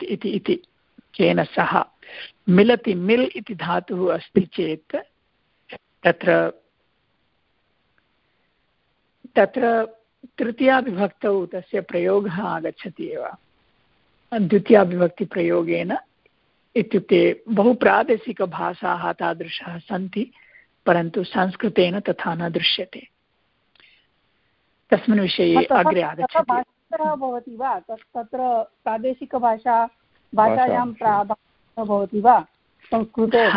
S1: इति। केन सह? मिलति मिल् इति धातुः अस्ति चेत् तत्र तत्र तृतीयाविभक्तौ तस्य प्रयोगः आगच्छति एव। द्वितीयाविभक्तिप्रयोगेन इत्युक्ते बहु प्रादेशिकभाषाः तादृशाः सन्ति परन्तु संस्कृतेन तथा न दृश्यते। तस्मिन् विषये अग्रे आगच्छति।
S5: भवति वा? तत्र प्रादेशिकभाषा भाषायां भवति वा? संस्कृते?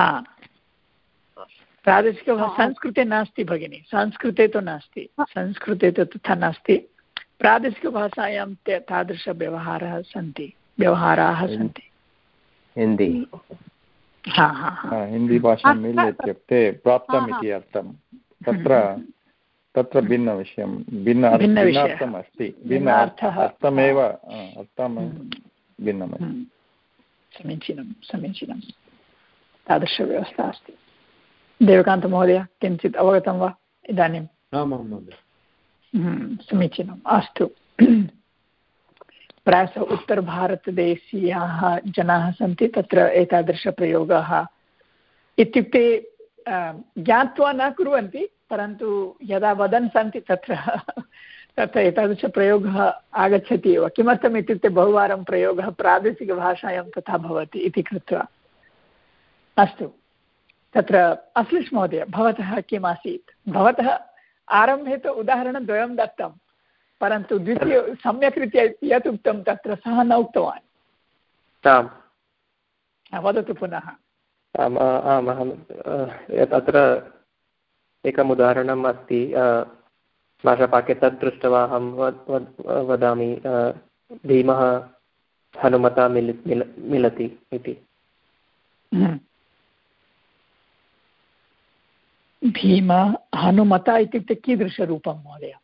S1: प्रादेशिकभाषा संस्कृते नास्ति भगिनि संस्कृते तु नास्ति संस्कृते तु तथा नास्ति। प्रादेशिकभाषायां ते तादृशव्यवहाराः सन्ति व्यवहाराः सन्ति।
S4: हिंदी।
S8: हिन्दीभाषा मिल् इत्युक्ते प्राप्तम् इति अर्थं। तत्र तत्र भिन्नविषयं भिन्न भिन्नार्थम् अस्ति। भिन्न अर्थमेव अर्थं भिन्नमस्ति
S1: समीचीनं समीचीनं। तादृशव्यवस्था अस्ति। देवकान्तमहोदय किञ्चित् अवगतं वा? इदानीम् हम्म, समीचीनम्। अस्तु। प्रायशः उत्तरभारतदेशीयाः जनाः सन्ति तत्र एतादृशप्रयोगाः। इत्युक्ते ज्ञात्वा न कुर्वन्ति परन्तु यदा वदन् सन्ति तत्र तत्र एतादृशप्रयोगः आगच्छति एव। किमर्थम् इत्युक्ते बहुवारं प्रयोगः प्रादेशिकभाषायां तथा भवति इति कृत्वा। अस्तु। तत्र अश्लिष् महोदय भवतः किम् आसीत् भवतः आरम्भे तु उदाहरणद्वयं दत्तं परन्तु द्वितीय सम्यक् रीत्या यत् उक्तं तत्र सः न उक्तवान्। वदतु पुनः।
S7: आम् आम् अहं तत्र एकम् उदाहरणम् अस्ति भाषापाके तत् दृष्ट्वा अहं वदामि भीमः हनुमता मिल मिलति इति।
S1: भीम हनुमता इत्युक्ते कीदृशरूपं महोदय?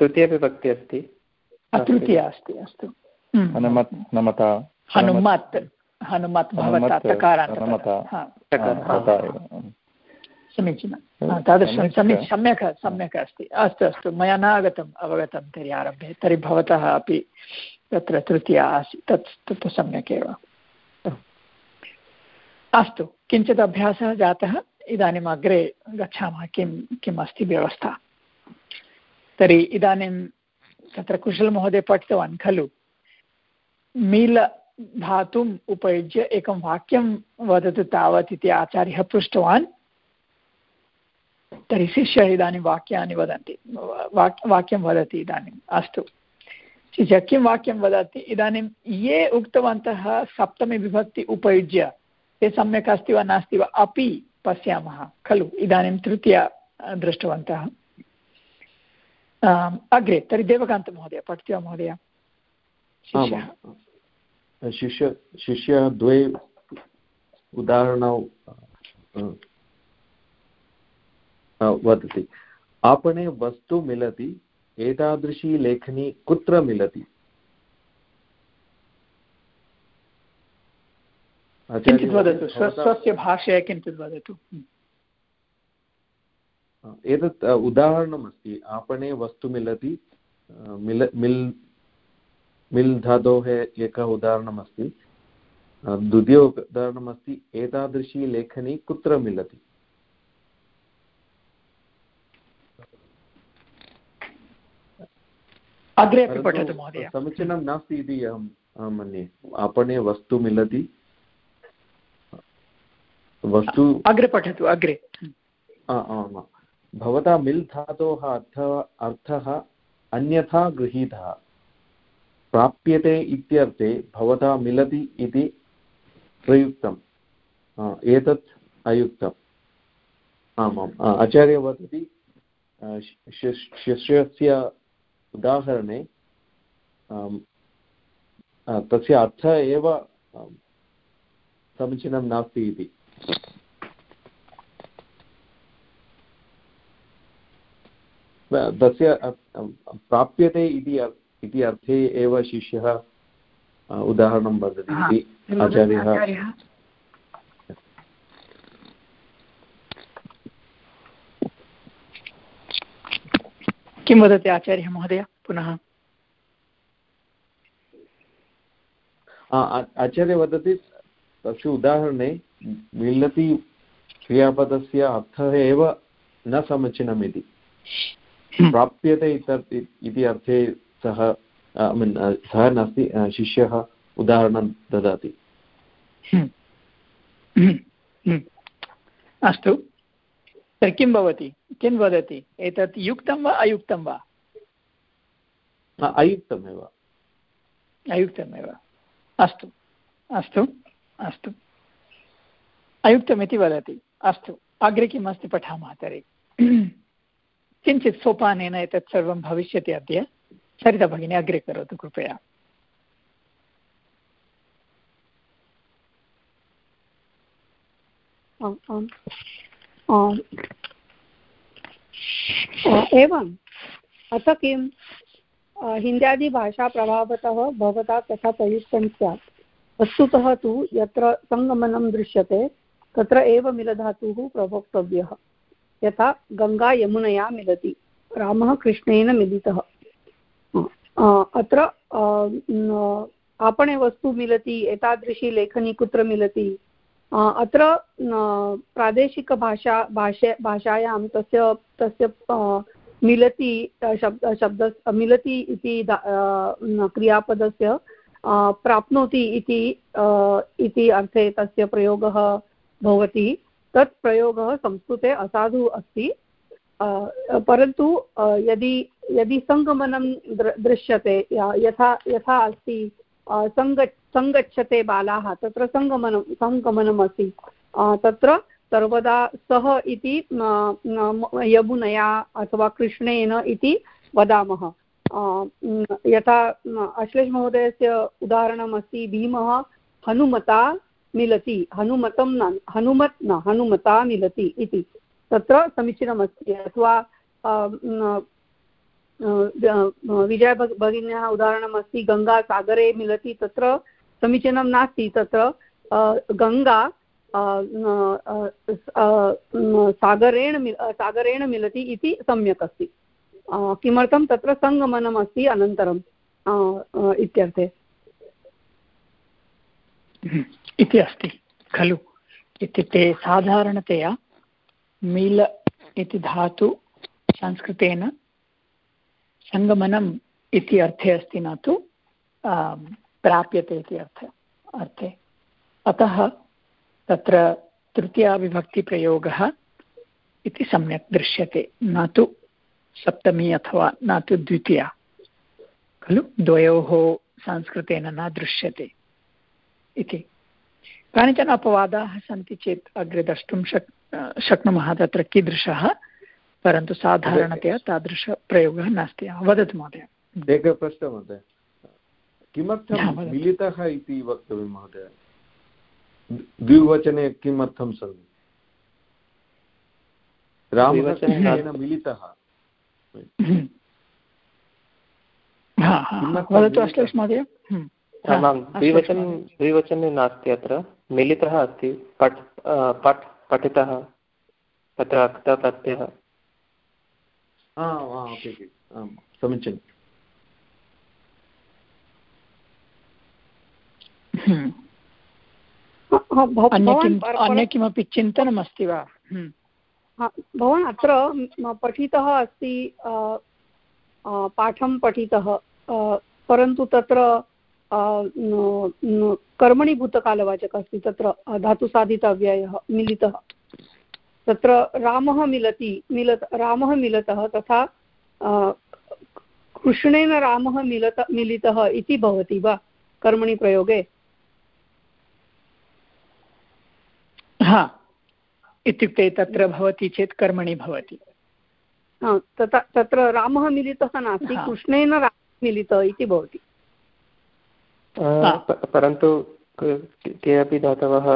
S7: तृतीयविभक्ति अस्ति।
S1: तृतीया अस्ति अस्तु। हम्म।
S8: हनुमत् हनुमता
S1: हनुमत् हनुमत्। भवता समीचीनं। तादृशं सम्यक् सम्यक् सम्यक् अस्ति। अस्तु अस्तु मया न आगतम् अवगतं तर्हि आरम्भे तर्हि भवतः अपि तत्र तृतीया आसीत् तत् तत्तु सम्यक् एव। अस्तु, किञ्चित् अभ्यासः जातः, इदानीम् अग्रे गच्छामः, किं किम् अस्ति व्यवस्था। तर्हि इदानीं तत्र कुशलमहोदय पठितवान् खलु। मील धातुम् उपयुज्य एकं वाक्यं वदतु तावत् इति आचार्यः पृष्टवान्। तर्हि शिष्यः इदानीं वाक्यानि वदन्ति। वाक्, वाक्यं वदति इदानीम्। अस्तु। शिष्यः किं वाक्यं वदति? इदानीं ये उक्तवन्तः सप्तमीविभक्ति उपयुज्य ते सम्यक् अस्ति वा नास्ति वा अपि पश्यामः, खलु? इदानीं तृतीया दृष्टवन्तः। अग्रे, तर्हि देवकान्तमहोदय पठति वा महोदय?
S6: शिष्य। शिष्य द्वे उदाहरणौ वदति। आपणे वस्तु मिलति, एतादृशी लेखनी कुत्र मिलति?
S1: किञ्चित् वदतु स्वस्य भाषया किञ्चित् वदतु।
S6: एतत् उदाहरणमस्ति। आपणे वस्तु मिलति मिल मिल् मिल् धातोः एकः उदाहरणमस्ति। द्वितीय उदाहरणमस्ति एतादृशी लेखनी कुत्र मिलति?
S1: अग्रे अपि पठतु महोदय।
S6: समीचीनं नास्ति इति अहं मन्ये। आपणे वस्तु मिलति वस्तु
S1: अग्रे पठतु अग्रे।
S6: आम्। भवता मिल् धातोः अर्थ अर्थः अन्यथा गृहीतः। प्राप्यते इत्यर्थे भवता मिलति इति प्रयुक्तम् एतत् अयुक्तम् आमाम्। आचार्य वदति शिष्यस्य उदाहरणे तस्य अर्थः एव समीचीनं नास्ति इति। तस्य प्राप्यते इति अर्थे एव शिष्यः उदाहरणं वदति इति आचार्यः।
S1: किं वदति आचार्यः महोदय पुनः?
S6: आचार्य वदति तस्य उदाहरणे मिलति क्रियापदस्य अर्थः एव न समीचीनम् इति हम्म। प्राप्यते इति अर्थे सः मीन् सः नास्ति शिष्यः उदाहरणं ददाति।
S1: हम्म। हम्म। अस्तु। तर्हि किं भवति? किं वदति? एतत् युक्तं वा अयुक्तं वा?
S6: अयुक्तमेव।
S1: अयुक्तमेव। अस्तु। अस्तु। अस्तु। अयुक्तमिति वदति। अस्तु, अग्रे किम् अस्ति पठामः तर्हि? किञ्चित् सोपानेन एतत् सर्वं भविष्यति अद्य? सरिता भगिनी, अग्रे करोतु, कृपया।
S5: एवम्। अथ किं? हिन्द्यादिभाषाप्रभावतः भवता तथा प्रयुक्तं स्यात्। वस्तुतः तु यत्र सङ्गमनं दृश्यते, तत्र एव मिलधातुः प्रवक्तव्यः। यथा गङ्गा यमुनया मिलति, रामः कृष्णेन मिलितः। अत्र आपणे वस्तु मिलति, एतादृशी लेखनी कुत्र मिलति अत्र प्रादेशिकभाषा, भाषे, भाषायां तस्य तस्य मिलति शब्द शब्द मिलति इति क्रियापदस्य प्राप्नोति इति इति अर्थे तस्य प्रयोगः भवति। तत् प्रयोगः संस्कृते असाधु अस्ति। परन्तु यदि यदि सङ्गमनं दृ दृश्यते यथा यथा अस्ति सङ्ग सङ्गच्छते बालाः, तत्र सङ्गमनं सङ्गमनम् अस्ति तत्र सर्वदा सः इति यमुनया अथवा कृष्णेन इति वदामः। यथा अश्लेषमहोदयस्य उदाहरणम् अस्ति भीमः हनुमता मिलति, हनुमतं न, हनुमत् न, हनुमता मिलति इति। तत्र समीचीनमस्ति, अथवा विजय भगिन्याः उदाहरणमस्ति गङ्गा सागरे मिलति, तत्र समीचीनं नास्ति, तत्र गङ्गा सागरेण मिल सागरेण मिलति इति सम्यक् अस्ति। किमर्थं तत्र सङ्गमनम् अस्ति अनन्तरम् इत्यर्थे।
S1: इति अस्ति, खलु। इत्युक्ते साधारणतया मिल इति धातु संस्कृतेन सङ्गमनम् इति अर्थे अस्ति न तु प्राप्यते इति अर्थ, अर्थे। अतः तत्र तृतीयाविभक्तिप्रयोगः इति सम्यक् दृश्यते, न तु सप्तमी अथवा न तु द्वितीया। खलु? द्वयोः संस्कृतेन न दृश्यते इति। कानिचन अपवादाः सन्ति चेत् अग्रे द्रष्टुं शक् शक्नुमः तत्र कीदृशः परन्तु साधारणतया तादृशप्रयोगः नास्ति। वदतु महोदय।
S6: एकः प्रश्नः महोदय। किमर्थं मिलितः इति वक्तव्यं महोदय? द्विवचने किमर्थं सन्ति रामः मिलितः।
S1: वदतु अश्लेष महोदय.
S7: द्विवचन द्विवचने नास्ति अत्र. मिलितः अस्ति पठ् पठ् पठितः तत्र अक्तप्रत्ययः
S6: समीचीनम्
S1: अन्य किमपि चिन्तनमस्ति वा?
S5: हम्म। भवान् अत्र पठितः अस्ति पाठं पठितः परन्तु तत्र कर्मणि भूतकालवाचकः अस्ति, तत्र धातुसाधितव्ययः मिलितः। तत्र रामः मिलति, मिलत, रामः मिलतः तथा कृष्णेन रामः मिलत, मिलितः इति भवति वा, कर्मणि प्रयोगे?
S1: हा। इत्युक्ते तत्र भवति चेत् कर्मणि भवति।
S5: तत्र रामः मिलितः नास्ति कृष्णेन रामः मिलितः इति भवति।
S7: परन्तु के अपि धातवः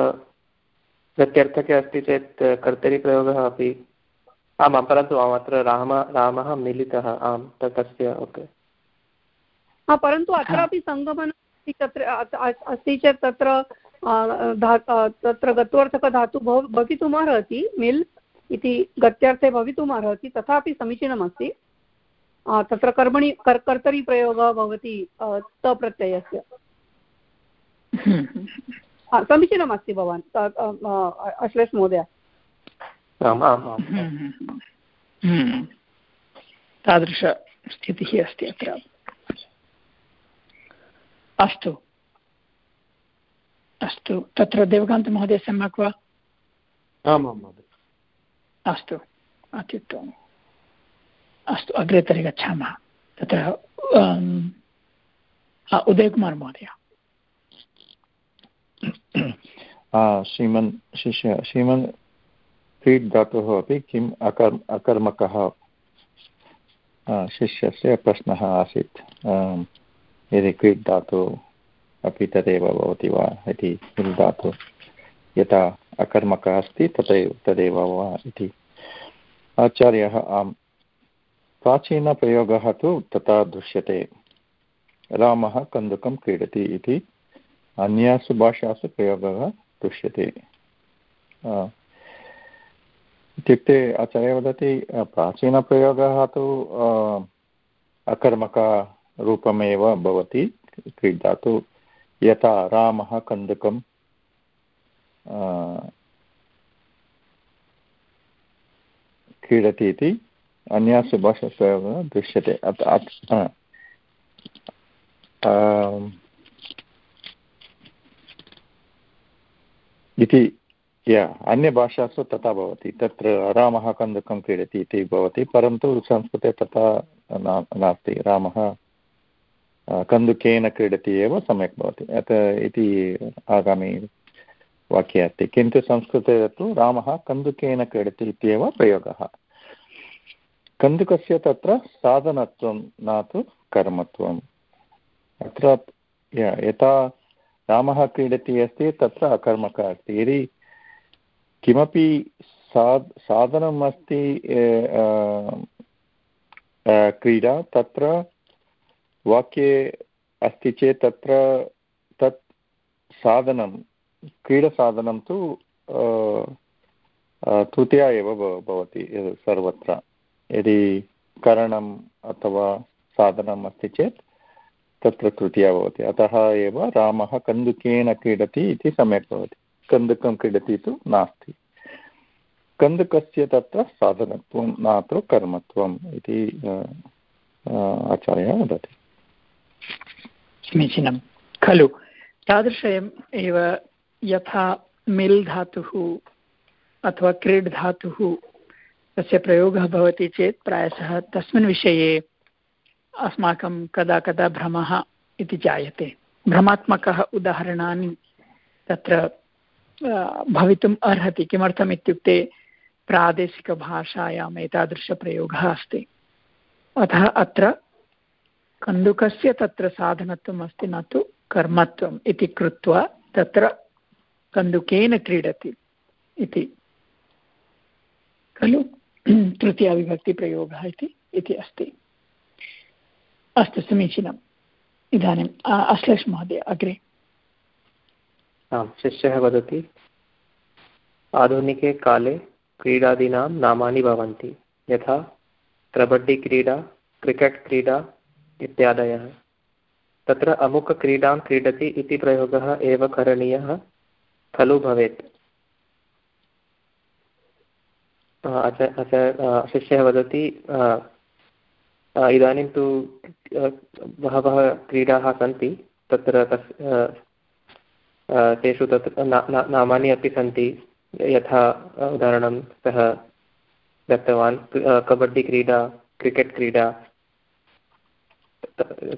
S7: प्रत्यर्थके अस्ति चेत् कर्तरिप्रयोगः अपि आमां परन्तु आम् अत्र राम रामः मिलितः आम् तस्य ओके।
S5: परन्तु अत्रापि सङ्गमनम् अस्ति तत्र अस्ति चेत् तत्र तत्र गत्वर्थकधातु भव भवितुमर्हति मिल् इति गत्यर्थे भवितुमर्हति तथापि समीचीनमस्ति। तत्र कर्मणि कर् कर्तरिप्रयोगः भवति तप्रत्ययस्य समीचीनमस्ति भवान् अश्लेष महोदय।
S1: तादृशस्थितिः अस्ति अत्र। अस्तु। अस्तु। तत्र देवकान्तमहोदय सम्यक् वा?
S6: आमां महोदय।
S1: अस्तु। अत्युत्तमम्। अस्तु अग्रे तर्हि गच्छामः। तत्र उदयकुमार् महोदय।
S8: श्रीमन् शिष्य श्रीमन् क्रीड् धातुः अपि किम् अकर् अकर्मकः शिष्यस्य प्रश्नः आसीत्। यदि क्रीड् धातु अपि तदेव भवति वा इति धातु यथा अकर्मकः अस्ति तथैव तदेव वा इति। आचार्यः, आम्। प्राचीनप्रयोगः तु तथा दृश्यते। रामः कन्दुकं क्रीडति इति अन्यासु भाषासु प्रयोगः दृश्यते। इत्युक्ते आचार्य वदति, प्राचीनप्रयोगः तु अकर्मकरूपमेव भवति, क्रीडातु। यथा रामः कन्दुकं क्रीडति इति अन्यासु भाषासु एव दृश्यते। इति, या, अन्यभाषासु तथा भवति। तत्र रामः कन्दुकं क्रीडति इति भवति, परन्तु संस्कृते तथा नास्ति। रामः कन्दुकेन क्रीडति एव सम्यक् भवति अत इति आगामि वाक्ये अस्ति किन्तु संस्कृते तु रामः कन्दुकेन क्रीडति इत्येव प्रयोगः कन्दुकस्य तत्र साधनत्वं न तु कर्मत्वम् अत्र यथा रामः क्रीडति अस्ति तत्र अकर्मकः अस्ति यदि किमपि सा साधनम् अस्ति क्रीडा तत्र वाक्ये अस्ति चेत् तत्र तत् साधनं, क्रीडसाधनं तु तृतीया एव भवति सर्वत्र। यदि करणम् अथवा साधनम् अस्ति चेत् तत्र तृतीया भवति। अतः एव रामः कन्दुकेन क्रीडति इति सम्यक् भवति। कन्दुकं क्रीडति तु नास्ति। कन्दुकस्य तत्र साधनत्वं न तु कर्मत्वम् इति आचार्यः वदति।
S1: समीचीनं। खलु। तादृशम् एव यथा मिल् धातुः अथवा क्रीड् धातुः तस्य प्रयोगः भवति चेत् प्रायशः तस्मिन् विषये अस्माकं कदा कदा भ्रमः इति जायते। भ्रमात्मकः उदाहरणानि तत्र भवितुम् अर्हति। किमर्थम् इत्युक्ते प्रादेशिकभाषायाम् एतादृशप्रयोगः अस्ति। अतः अत्र कन्दुकस्य तत्र साधनत्वम् अस्ति न तु कर्मत्वम् इति कृत्वा तत्र कन्दुकेन क्रीडति इति। खलु? तृतीयाविभक्तिप्रयोगः इति इति अस्ति। अस्तु, समीचीनम्। इदानीम् अश्लेष महोदय, अग्रे।
S7: आं, शिष्यः वदति, आधुनिके काले क्रीडादीनां नामानि भवन्ति। यथा कबड्डीक्रीडा क्रिकेट् क्रीडा इत्यादयः। तत्र अमुकक्रीडां क्रीडति इति प्रयोगः एव करणीयः। खलु भवेत्। शिष्यः वदति इदानीं तु बहवः क्रीडाः सन्ति। तत्र तस् तेषु तत्र नामानि अपि सन्ति। यथा, उदाहरणं सः दत्तवान् कबड्डि क्रीडा, क्रिकेट् क्रीडा।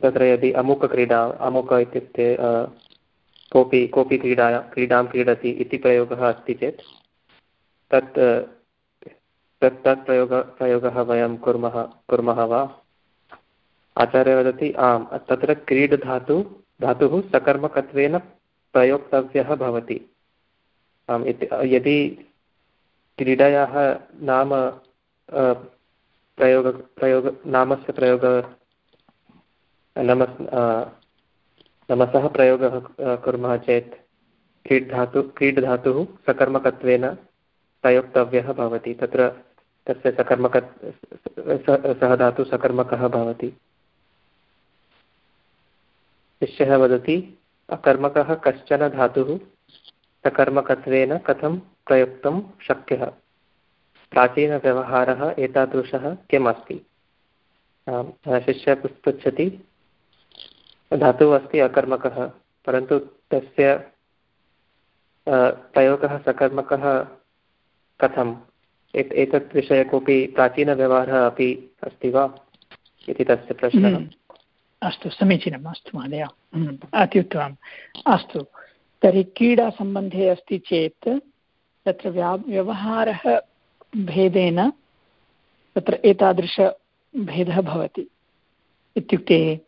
S7: तत्र यदि अमुकक्रीडा, अमुक इत्युक्ते कोऽपि कोऽपि क्रीडा, क्रीडां क्रीडति इति प्रयोगः अस्ति चेत्, तत् तत् तत् प्रयोग, प्रयोगः वयं कुर्मः कुर्मः वा? आचार्य वदति, आम्। तत्र क्रीड् धातु, धातुः सकर्मकत्वेन प्रयोक्तव्यः भवति। आम्, इति, यदि क्रीडायाः नाम प्रयोग प्रयोग, नामस्य प्रयोग नम नमसः प्रयोगः कुर्मः चेत् क्रीड् धातु क्रीड् धातुः सकर्मकत्वेन प्रयोक्तव्यः भवति। तत्र तस्य सकर्मक सः धातुः सकर्मकः भवति। शिष्यः वदति, अकर्मकः कश्चन धातुः सकर्मकत्वेन कथं प्रयोक्तुं शक्यः? प्राचीनव्यवहारः एतादृशः किम् अस्ति? शिष्यः पृच्छति धातुः अस्ति अकर्मकः, परन्तु तस्य प्रयोगः सकर्मकः कथं एतत् विषये कोऽपि प्राचीनव्यवहारः अपि अस्ति वा? इति तस्य प्रश्नः। हम्म।
S1: अस्तु, समीचीनम् अस्तु महोदय। हम्म। अत्युत्तमम् अस्तु, तर्हि क्रीडासम्बन्धे अस्ति चेत् तत्र व्या, व्यवहारः भेदेन तत्र एतादृशभेदः भवति। इत्युक्ते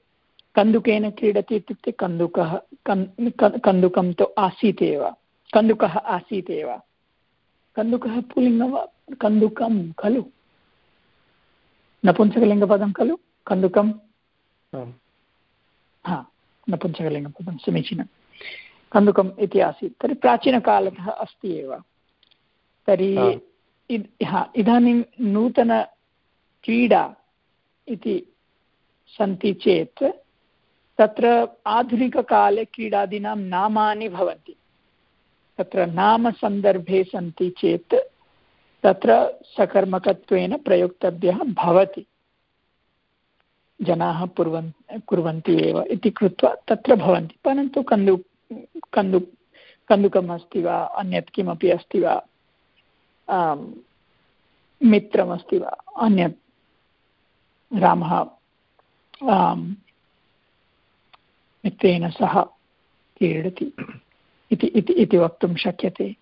S1: कन्दुकेन क्रीडति इत्युक्ते कन्दुकः कन्दुकं तु आसीत् एव कन्दुकः आसीत् एव कन्दुकः पुल्लिङ्गं वा कन्दुकं खलु। नपुंसकलिङ्गपदं खलु कन्दुकं। हा नपुंसकलिङ्गपदं समीचीनं। कन्दुकम् इति आसीत्। तर्हि प्राचीनकालतः अस्ति एव। तर्हि हा। इदानीं नूतनक्रीडा इति सन्ति चेत् तत्र आधुनिककाले क्रीडादीनां नामानि भवन्ति। तत्र नामसन्दर्भे सन्ति चेत् तत्र सकर्मकत्वेन प्रयोक्तव्यः भवति। जनाः कुर्वन्, कुर्वन्ति एव इति कृत्वा तत्र भवन्ति। परन्तु कन्दु कन्दु, कन्दुकम् अस्ति वा, अन्यत् किमपि अस्ति वा मित्रमस्ति वा, अन्यत् रामः मित्रेण सह क्रीडति। इति इति इति वक्तुं शक्यते।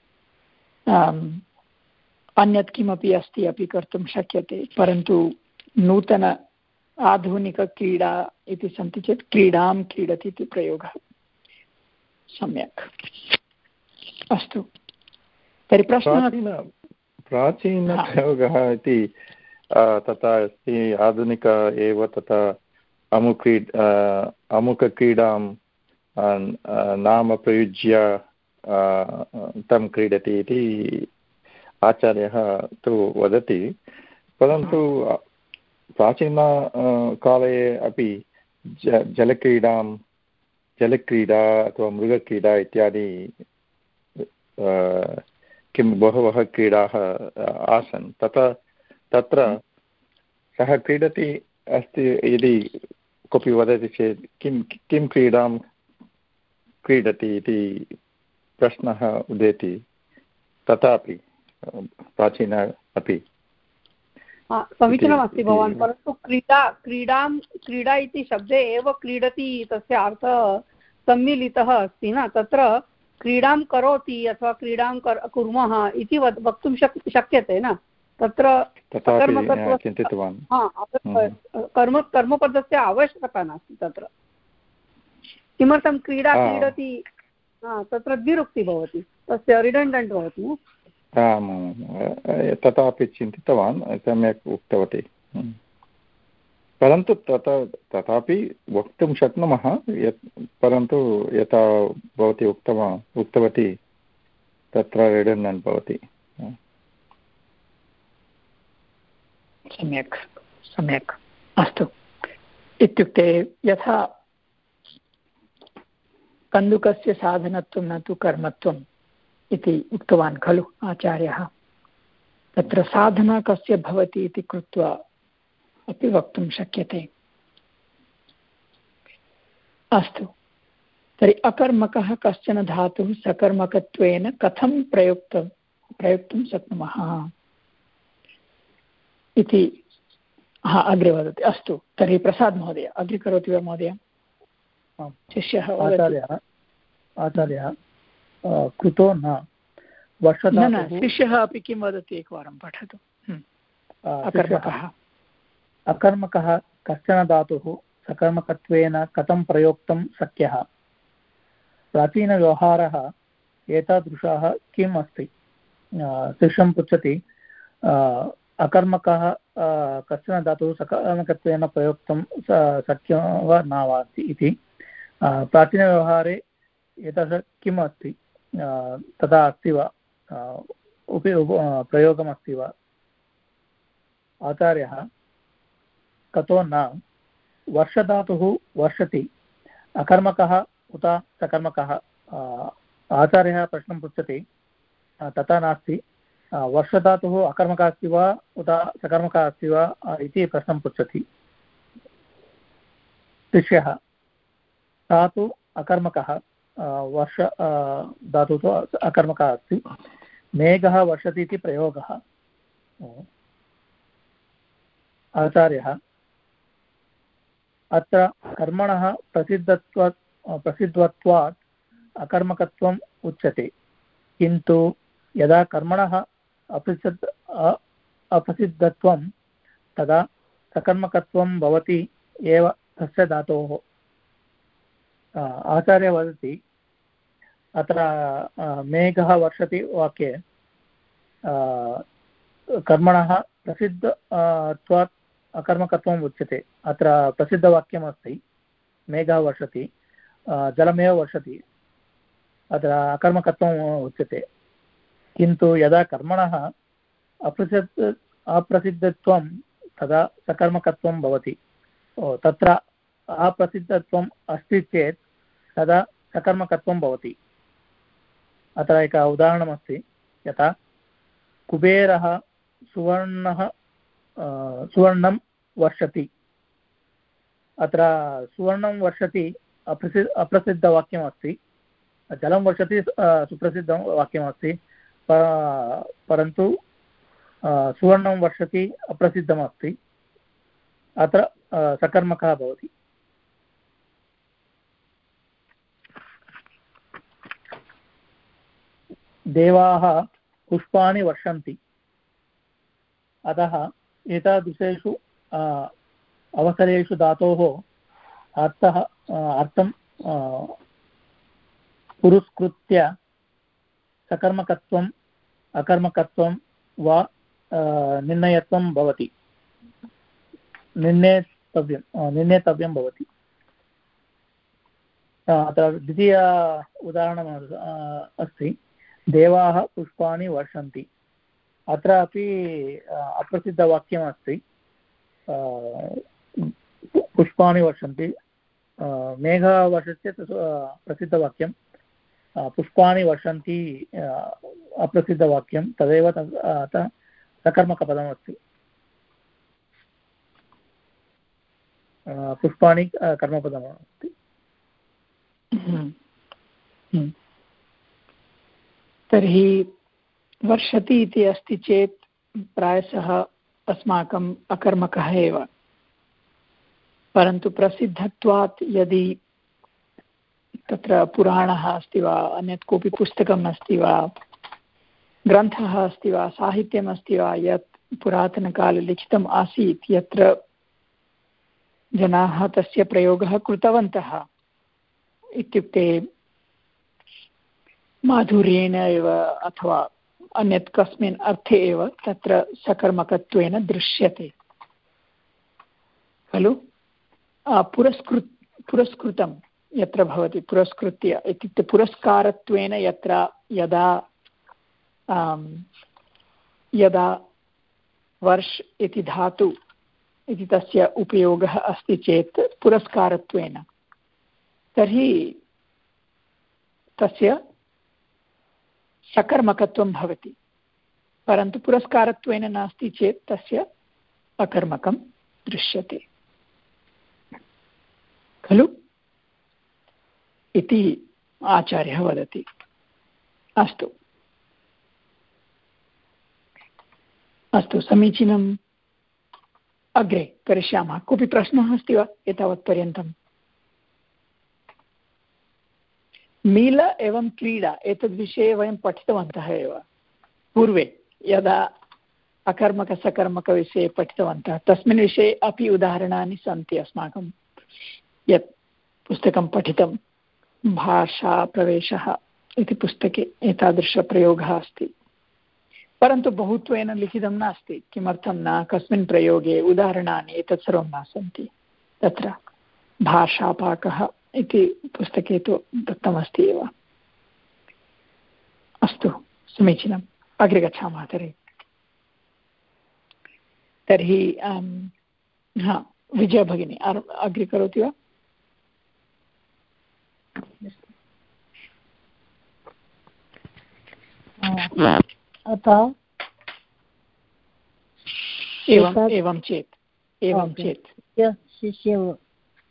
S1: अन्यत् किमपि अस्ति अपि कर्तुं शक्यते, परन्तु नूतन आधुनिकक्रीडा इति सन्ति चेत् क्रीडां क्रीडति इति प्रयोगः सम्यक्। अस्तु। तर्हि प्रश्नः
S8: प्राचीनप्रयोगः इति तथा अस्ति, आधुनिक एव तथा अमुक्रीड् अमुकक्रीडां नाम प्रयुज्य तं क्रीडति इति आचार्यः तु वदति। परन्तु प्राचीन काले अपि ज जलक्रीडां जलक्रीडा अथवा मृगक्रीडा इत्यादि किं बहवः क्रीडाः आसन्। तथा तत्र सः क्रीडति अस्ति यदि कोऽपि वदति चेत् किं किं क्रीडां क्रीडति इति प्रश्नः उदेति तथापि प्राचीन अपि।
S5: समीचीनमस्ति भवान् परन्तु क्रीडा क्रीडां क्रीडा इति शब्दे एव क्रीडति तस्य अर्थः सम्मिलितः अस्ति न? तत्र क्रीडां करोति अथवा क्रीडां कुर्मः इति वक्तुं शक् शक्यते न? तत्र
S8: चिन्तितवान्।
S5: हम्म। कर्म कर्मपदस्य आवश्यकता नास्ति तत्र। किमर्थं क्रीडा क्रीडति तत्र द्विरुक्ति भवति तस्य रिडण्डण्ट् भवति
S8: आम् तथापि चिन्तितवान् सम्यक् उक्तवती। हम्म। परन्तु तथा तथापि वक्तुं शक्नुमः यत् परन्तु यथा भवती उक्तवान् उक्तवती तत्र रिडण्डण्ट् भवति।
S1: सम्यक् सम्यक् अस्तु। इत्युक्ते यथा कन्दुकस्य साधनत्वं न तु कर्मत्वम् इति उक्तवान् खलु आचार्यः। तत्र साधना कस्य भवति इति कृत्वा अपि वक्तुं शक्यते। अस्तु। तर्हि अकर्मकः कश्चन धातुः सकर्मकत्वेन कथं प्रयुक्त, प्रयोक्तुं शक्नुमः? इति हा अग्रे वदति। अस्तु तर्हि प्रसाद् महोदय अग्रे करोति वा महोदय? शिष्यः
S2: आचार्यः आचार्यः कृतो न।
S1: न शिष्यः अपि किं वदति एकवारं पठतु। अकर्मकः।
S2: अकर्मकः कश्चन धातुः सकर्मकत्वेन कथं प्रयोक्तुं शक्यः? प्राचीनव्यवहारः एतादृशाः किम् अस्ति? शिष्यं पृच्छति अकर्मकः कश्चन धातुः सकर्मकत्वेन प्रयोक्तुं शक्यं वा न वा अस्ति इति प्राचीनव्यवहारे एतादृश किम् अस्ति तथा अस्ति वा? उपि प्रयोगमस्ति वा? आचार्यः कतो न वर्षधातुः वर्षति। अकर्मकः उत सकर्मकः। आचार्यः प्रश्नं पृच्छति। तथा नास्ति। वर्षधातुः अकर्मकः अस्ति वा, उत सकर्मकः अस्ति वा इति प्रश्नं पृच्छति। शिष्यः सा तु अकर्मकः वर्ष धातुः तु अकर्मकः अस्ति। मेघः वर्षति इति प्रयोगः। आचार्यः, अत्र कर्मणः प्रसिद्धत्व, प्रसिद्धत्वात् अकर्मकत्वम् उच्यते। किन्तु यदा कर्मणः अप्रसिद्ध अप्रसिद्धत्वं तदा सकर्मकत्वं भवति एव तस्य धातोः। आचार्य वदति, अत्र मेघः वर्षति वाक्ये कर्मणः प्रसिद्ध त्वात् अकर्मकत्वम् उच्यते। अत्र प्रसिद्धवाक्यमस्ति, मेघः वर्षति जलमेव वर्षति, अत्र अकर्मकत्वम् उच्यते। किन्तु यदा कर्मणः अप्रसिद्ध, अप्रसिद्धत्वं, तदा सकर्मकत्वं भवति। तत्र अप्रसिद्धत्वम् अस्ति चेत् तदा सकर्मकत्वं भवति। अत्र एक उदाहरणमस्ति, यथा कुबेरः सुवर्णः सुवर्णं वर्षति। अत्र सुवर्णं वर्षति अप्रसि, अप्रसिद्धवाक्यमस्ति। जलं वर्षति सुप्रसिद्धं वाक्यमस्ति परन्तु सुवर्णं वर्षति, अप्रसिद्धमस्ति। अत्र सकर्मकः भवति। देवाः पुष्पाणि वर्षन्ति। अतः एतादृशेषु अवसरेषु धातोः अर्थः अर्थं पुरस्कृत्य सकर्मकत्वम्, अकर्मकत्वं वा निर्णयत्वं भवति। निर्णेतव्यं निर्णेतव्यं भवति। अत्र द्वितीय उदाहरणम् अस्ति। देवाः पुष्पाणि वर्षन्ति। अत्र अपि अप्रसिद्धवाक्यमस्ति। पुष्पाणि वर्षन्ति। मेघः प्रसिद्धवाक्यं पुष्पाणि वर्षन्ति अप्रसिद्धवाक्यं, तदेव अतः सकर्मकपदमस्ति पुष्पाणि कर्मपदमस्ति
S1: हम्म। हम्म। तर्हि वर्षति इति अस्ति चेत् प्रायशः अस्माकम् अकर्मकः एव परन्तु प्रसिद्धत्वात् यदि तत्र पुराणः अस्ति वा, अन्यत् कोऽपि पुस्तकम् अस्ति वा, ग्रन्थः अस्ति वा, साहित्यम् अस्ति वा, यत् पुरातनकाले लिखितम् आसीत्, यत्र जनाः तस्य प्रयोगः कृतवन्तः। इत्युक्ते माधुर्येण एव अथवा अन्यत् कस्मिन् अर्थे एव तत्र सकर्मकत्वेन दृश्यते। खलु? पुरस्कृ पुरस्कृतं यत्र भवति पुरस्कृत्य इत्युक्ते पुरस्कारत्वेन यत्र यदा यदा वर्ष इति धातु इति तस्य उपयोगः अस्ति चेत् पुरस्कारत्वेन। तर्हि तस्य सकर्मकत्वं भवति, परन्तु पुरस्कारत्वेन नास्ति चेत् तस्य अकर्मकं दृश्यते। खलु? इति आचार्यः वदति। अस्तु। अस्तु, समीचीनम्। अग्रे करिष्यामः। कोऽपि प्रश्नः अस्ति वा एतावत्पर्यन्तम्? मील एवं क्रीडा एतद्विषये वयं पठितवन्तः एव। पूर्वे यदा अकर्मकसकर्मकविषये पठितवन्तः, तस्मिन् विषये अपि उदाहरणानि सन्ति अस्माकं। यत् पुस्तकं पठितं। भाषाप्रवेशः इति पुस्तके एतादृशप्रयोगः अस्ति। परन्तु बहुत्वेन लिखितं नास्ति, किमर्थं न? कस्मिन् प्रयोगे उदाहरणानि एतत् सर्वं न सन्ति। तत्र भाषापाकः इति पुस्तके तु दत्तमस्ति एव। अस्तु, समीचीनम्। अग्रे गच्छामः, तर्हि। तर्हि हा विजया भगिनी अग्रे करोति वा?
S3: अतः
S1: एवम् एवं चेत् एवं चेत्।
S3: शिष्य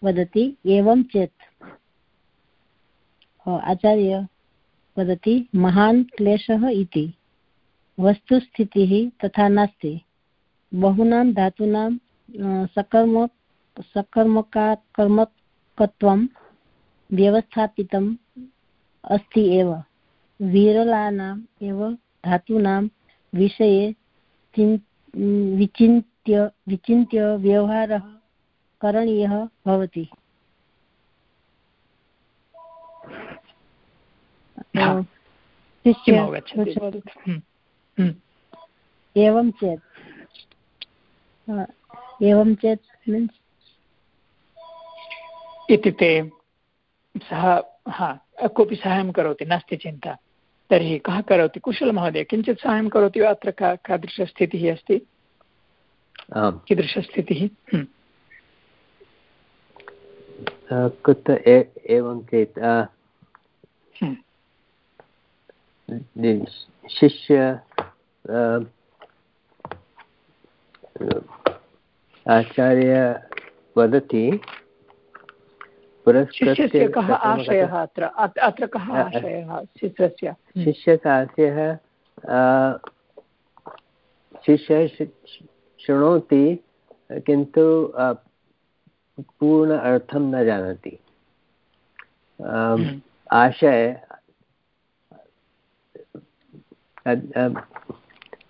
S3: वदति एवं चेत्। आचार्य वदति महान् क्लेशः इति। वस्तुस्थितिः तथा नास्ति। बहूनां धातूनां सकर्म सकर्मकाकर्मकत्वं व्यवस्थापितम् अस्ति एव। विरलानाम् एव धातूनां विषये विचिन्त्य विचिन्त्य व्यवहारः करणीयः भवति।
S1: हम्म, हम्म।
S3: एवं चेत्। एवं चेत् मीन्स्
S1: इत्युक्ते सः हा कोऽपि साहाय्यं करोति नास्ति चिन्ता। तर्हि कः करोति? कुशलमहोदय किञ्चित् साहाय्यं करोति वा? अत्र का कीदृशस्थितिः अस्ति? कीदृशस्थितिः? हम्म।
S4: कुत्र एवं चेत् हम्म। शिष्य आचार्य वदति
S1: शिष्यस्य कः आशयः अत्र? अत्र कः आशयः? शिष्यस्य।
S4: शिष्यस्य शिष्यः शृणोति किन्तु पूर्ण अर्थं न जानाति हम्म। आशय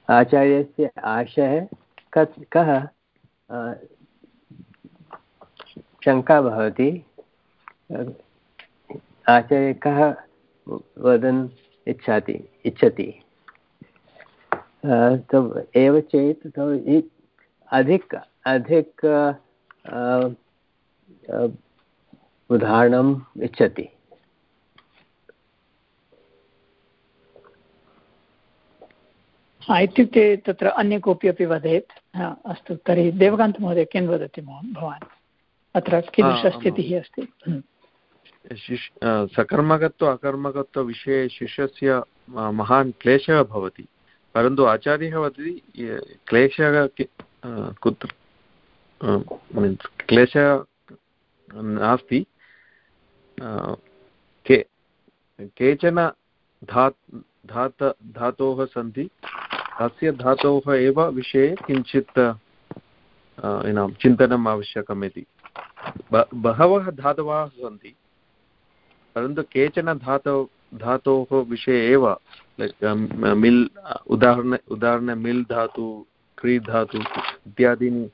S4: आचार्यस्य आशयः कः? शङ्का भवति। आचार्य कः वदन् इच्छति इच्छति। तो एव चेत् तो अधिक अधिक उदाहरणम् इच्छति।
S1: हा इत्युक्ते तत्र अन्य कोऽपि अपि वदेत्? हा अस्तु तर्हि देवकान्तमहोदय किं वदति भवान्? अत्र कीदृशस्थितिः अस्ति? हम्म।
S6: सकर्मकत्व अकर्मकत्वविषये शिष्यस्य महान् क्लेशः भवति परन्तु आचार्यः वदति क्लेशः कुत्र मीन्स् क्लेशः नास्ति के, केचन धा धात, धातोः सन्ति, तस्य धातोः एव विषये किञ्चित् चिन्तनम् आवश्यकम् इति बहवः धातवः सन्ति परन्तु केचन धातौ, धातोः विषये एव मिल् उदाहरण उदाहरण मिल् धातु क्री धातु इत्यादीनि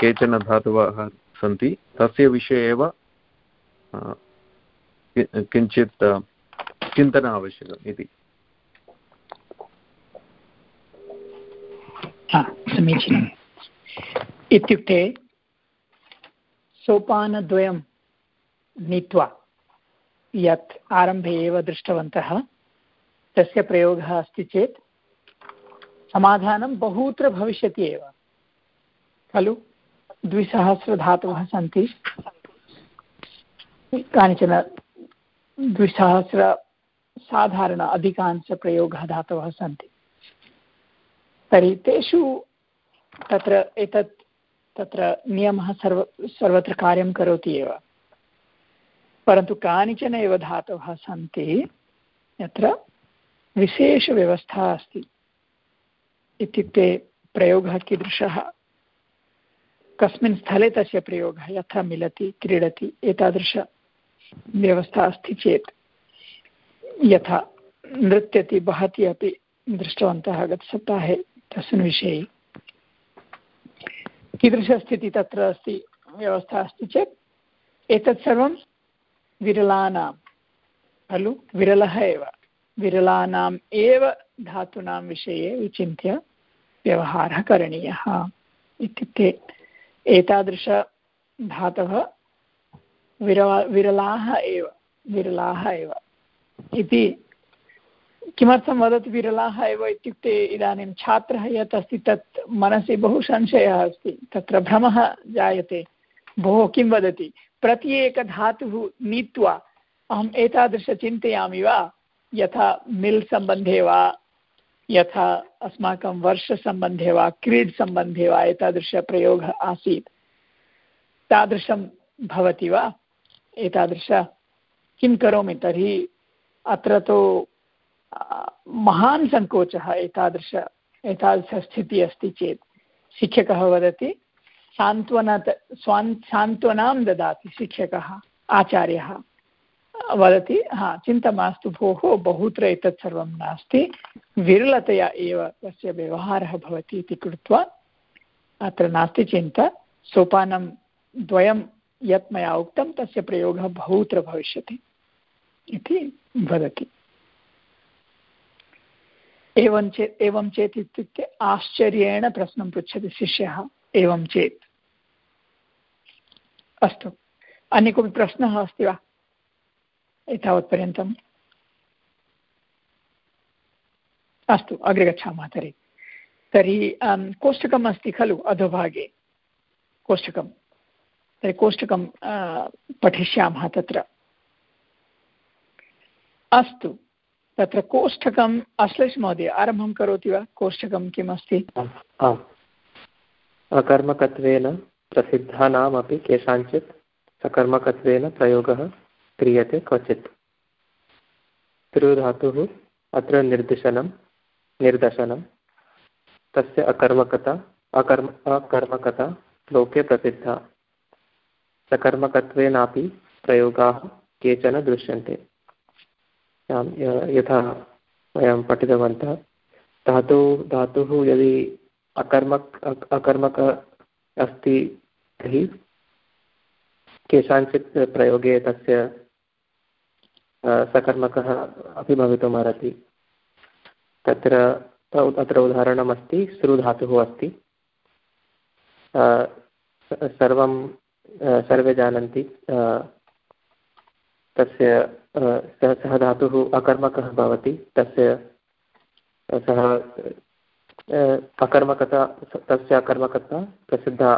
S6: केचन धातवः सन्ति, तस्य विषये एव किञ्चित् चिन्तन आवश्यकम् इति।
S1: समीचीनम्। इत्युक्ते सोपानद्वयं नीत्वा यत् आरम्भे एव दृष्टवन्तः, तस्य प्रयोगः अस्ति चेत् समाधानं बहुत्र भविष्यति एव। खलु? द्विसहस्रधातवः सन्ति। कानिचन द्विसहस्रसाधारण अधिकांशप्रयोगः धातवः सन्ति। तर्हि तेषु तत्र एतत्, तत्र नियमः सर्व, सर्वत्र कार्यं करोति एव। परन्तु कानिचन एव धातवः सन्ति, यत्र विशेषव्यवस्था अस्ति। इत्युक्ते प्रयोगः कीदृशः? कस्मिन् स्थले तस्य प्रयोगः यथा मिलति, क्रीडति एतादृशव्यवस्था अस्ति चेत्। यथा नृत्यति वहति अपि दृष्टवन्तः गतसप्ताहे तस्मिन् विषये। कीदृशस्थितिः तत्र अस्ति, व्यवस्था अस्ति चेत्। एतत् सर्वं विरलानां, खलु? विरलः एव। विरलानाम् एव धातूनां विषये विचिन्त्य व्यवहारः करणीयः इत्युक्ते एतादृशधातवः विरला विरलाः एव विरलाः एव। इति किमर्थं वदति विरलाः एव इत्युक्ते इदानीं छात्रः यत् अस्ति तत् मनसि बहु संशयः अस्ति, तत्र भ्रमः जायते। भोः, किं वदति? प्रत्येकधातुः नीत्वा अहम् एतादृश चिन्तयामि वा यथा मिल् सम्बन्धे वा, यथा अस्माकं वर्षसम्बन्धे वा, क्रीड् सम्बन्धे वा एतादृशप्रयोगः आसीत्। तादृशं भवति वा? एतादृश। किं करोमि तर्हि? अत्र तु महान् सङ्कोचः एतादृश, एतादृशस्थितिः अस्ति चेत्। शिक्षकः वदति सान्त्वना स्वान् सान्त्वनां ददाति शिक्षकः, आचार्यः। वदति, हा, चिन्ता मास्तु भोः, बहुत्र एतत् सर्वं नास्ति। विरलतया एव तस्य व्यवहारः भवति इति कृत्वा अत्र नास्ति चिन्ता। सोपानं द्वयं यत् मया उक्तं, तस्य प्रयोगः बहुत्र भविष्यति इति वदति। एवं चेत् एवं चेत् इत्युक्ते आश्चर्येण प्रश्नं पृच्छति शिष्यः। एवं चेत्। अस्तु। अन्य कोऽपि प्रश्नः अस्ति वा? एतावत्पर्यन्तम्। अस्तु, अग्रे गच्छामः तर्हि। तर्हि कोष्टकम् अस्ति खलु, अधोभागे। कोष्टकं तर्हि कोष्टकं पठिष्यामः तत्र। अस्तु। तत्र कोष्ठकम्, अश्लेष महोदय, आरम्भं करोति वा? कोष्ठकं किम्
S7: अकर्मकत्वेन प्रसिद्धानामपि केषाञ्चित् सकर्मकत्वेन प्रयोगः क्रियते क्वचित्। त्रिधातुः अत्र निर्दिशनं, निर्दशनं, तस्य अकर्मकता, अकर्म, अकर्मकता लोके प्रसिद्धा। सकर्मकत्वेनापि प्रयोगाः केचन दृश्यन्ते। यथा वयं पठितवन्तः, धातु, धातुः यदि अकर्मक अकर्मक अस्ति तर्हि केषाञ्चित् प्रयोगे तस्य सकर्मकः अपि भवितुमर्हति तत्र तत्र उदाहरणमस्ति, श्रुधातुः अस्ति। सर्वं सर्वे जानन्ति तस्य सः धातुः अकर्मकः भवति, तस्य, सः अकर्मकता तस्य अकर्मकता प्रसिद्धा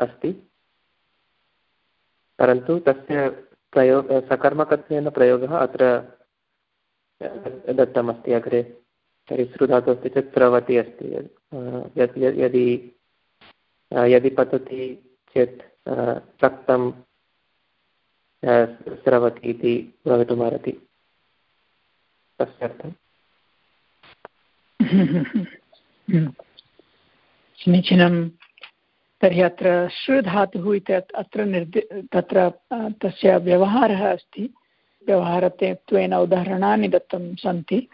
S7: अस्ति। परन्तु तस्य प्रयोग सकर्मकत्वेन प्रयोगः अत्र दत्तमस्ति अग्रे। तर्हि श्रुधातु अस्ति चेत् प्रवति अस्ति। यदि यदि पतति चेत् रक्तं स्रवति इति भवितुमर्हति। तस्यार्थम्
S1: समीचीनं। तर्हि अत्र श्रुधातुः इति अत्र निर्दि तत्र तस्य व्यवहारः अस्ति। व्यवहारते त्वेन उदाहरणानि दत्तं सन्ति।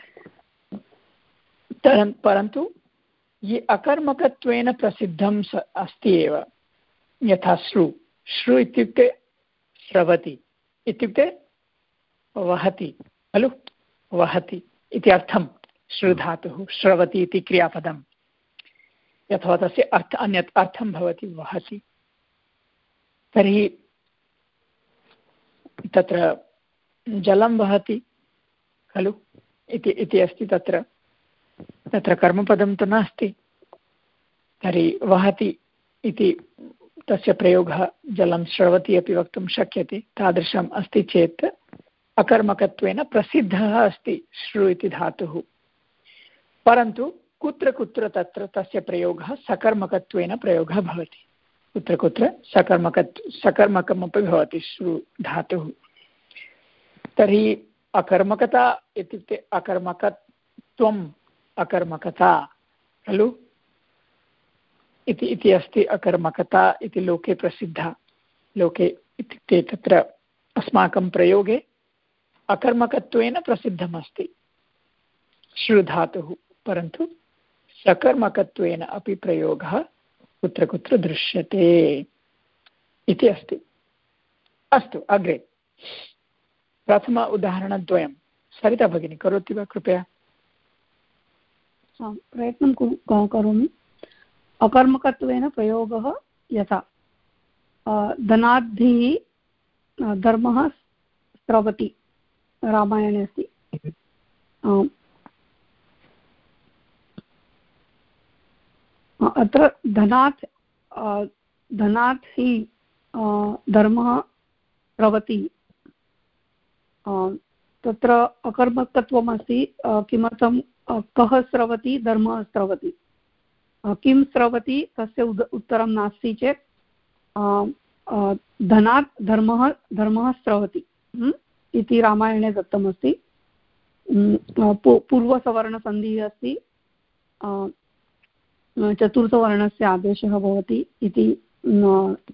S1: परन्तु ये अकर्मकत्वेन प्रसिद्धं स अस्ति एव। यथा श्रु। श्रु इत्युक्ते स्रवति। इत्युक्ते वहति। खलु? वहति इति अर्थं श्रुधातुः, श्रवति इति क्रियापदम्। यथा तस्य अर्थ, अन्यत् अर्थं भवति वहति तर्हि तत्र जलं वहति, खलु? इति इति अस्ति तत्र। तत्र कर्मपदं तु नास्ति। तर्हि वहति इति तस्य प्रयोगः जलं श्रवति अपि वक्तुं शक्यते। तादृशम् अस्ति चेत् अकर्मकत्वेन प्रसिद्धः अस्ति श्रु इति धातुः। परन्तु कुत्र कुत्र तत्र तस्य प्रयोगः सकर्मकत्वेन प्रयोगः भवति। कुत्र कुत्र सकर्मकत्, सकर्मकमपि भवति श्रु धातुः। तर्हि अकर्मकता इत्युक्ते अकर्मकत्वम् अकर्मकता, खलु? इति अस्ति अकर्मकता इति लोके प्रसिद्धा। लोके इत्युक्ते तत्र अस्माकं प्रयोगे अकर्मकत्वेन प्रसिद्धमस्ति। श्रुधातुः। परन्तु सकर्मकत्वेन अपि प्रयोगः कुत्र कुत्र दृश्यते अग्रे। प्रथम उदाहरणद्वयं। सरिता भगिनी, करोति वा कृपया?
S5: प्रयत्नं करोमि। अकर्मकत्वेन प्रयोगः यथा। धनाद्धिः धर्मः स्रवति रामायणे अत्र धनात् धनात् हि धर्मः स्रवति तत्र अकर्मकत्वमस्ति किमर्थं कः स्रवति, धर्मः स्रवति। किं स्रवति, तस्य उद, उत्तरं नास्ति चेत् धनात् धर्मः धर्मः स्रवति। इति रामायणे दत्तमस्ति। पूर्वसवर्णसन्धिः अस्ति। चतुर्थवर्णस्य आदेशः भवति इति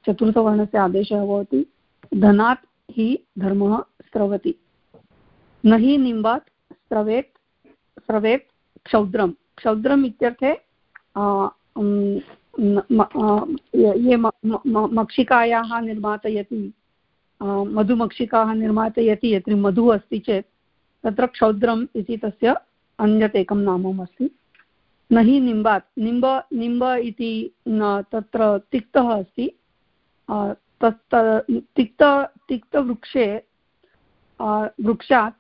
S5: चतुर्थवर्णस्य आदेशः भवति। धनात् हि धर्मः स्रवति। न हि निम्बात् स्रवेत् स्रवेत् क्षौद्रं क्षौद्रम् इत्यर्थे ये मक्षिकायाः निर्मातयति मधुमक्षिकाः निर्मातयति, यत्र मधुः अस्ति चेत्, तत्र क्षौद्रम् इति तस्य अन्यत् एकं नामम् अस्ति न हि निम्बात्। निम्ब निम्ब इति तत्र तिक्तः अस्ति। तत् तिक्त, तिक्तवृक्षे वृक्षात्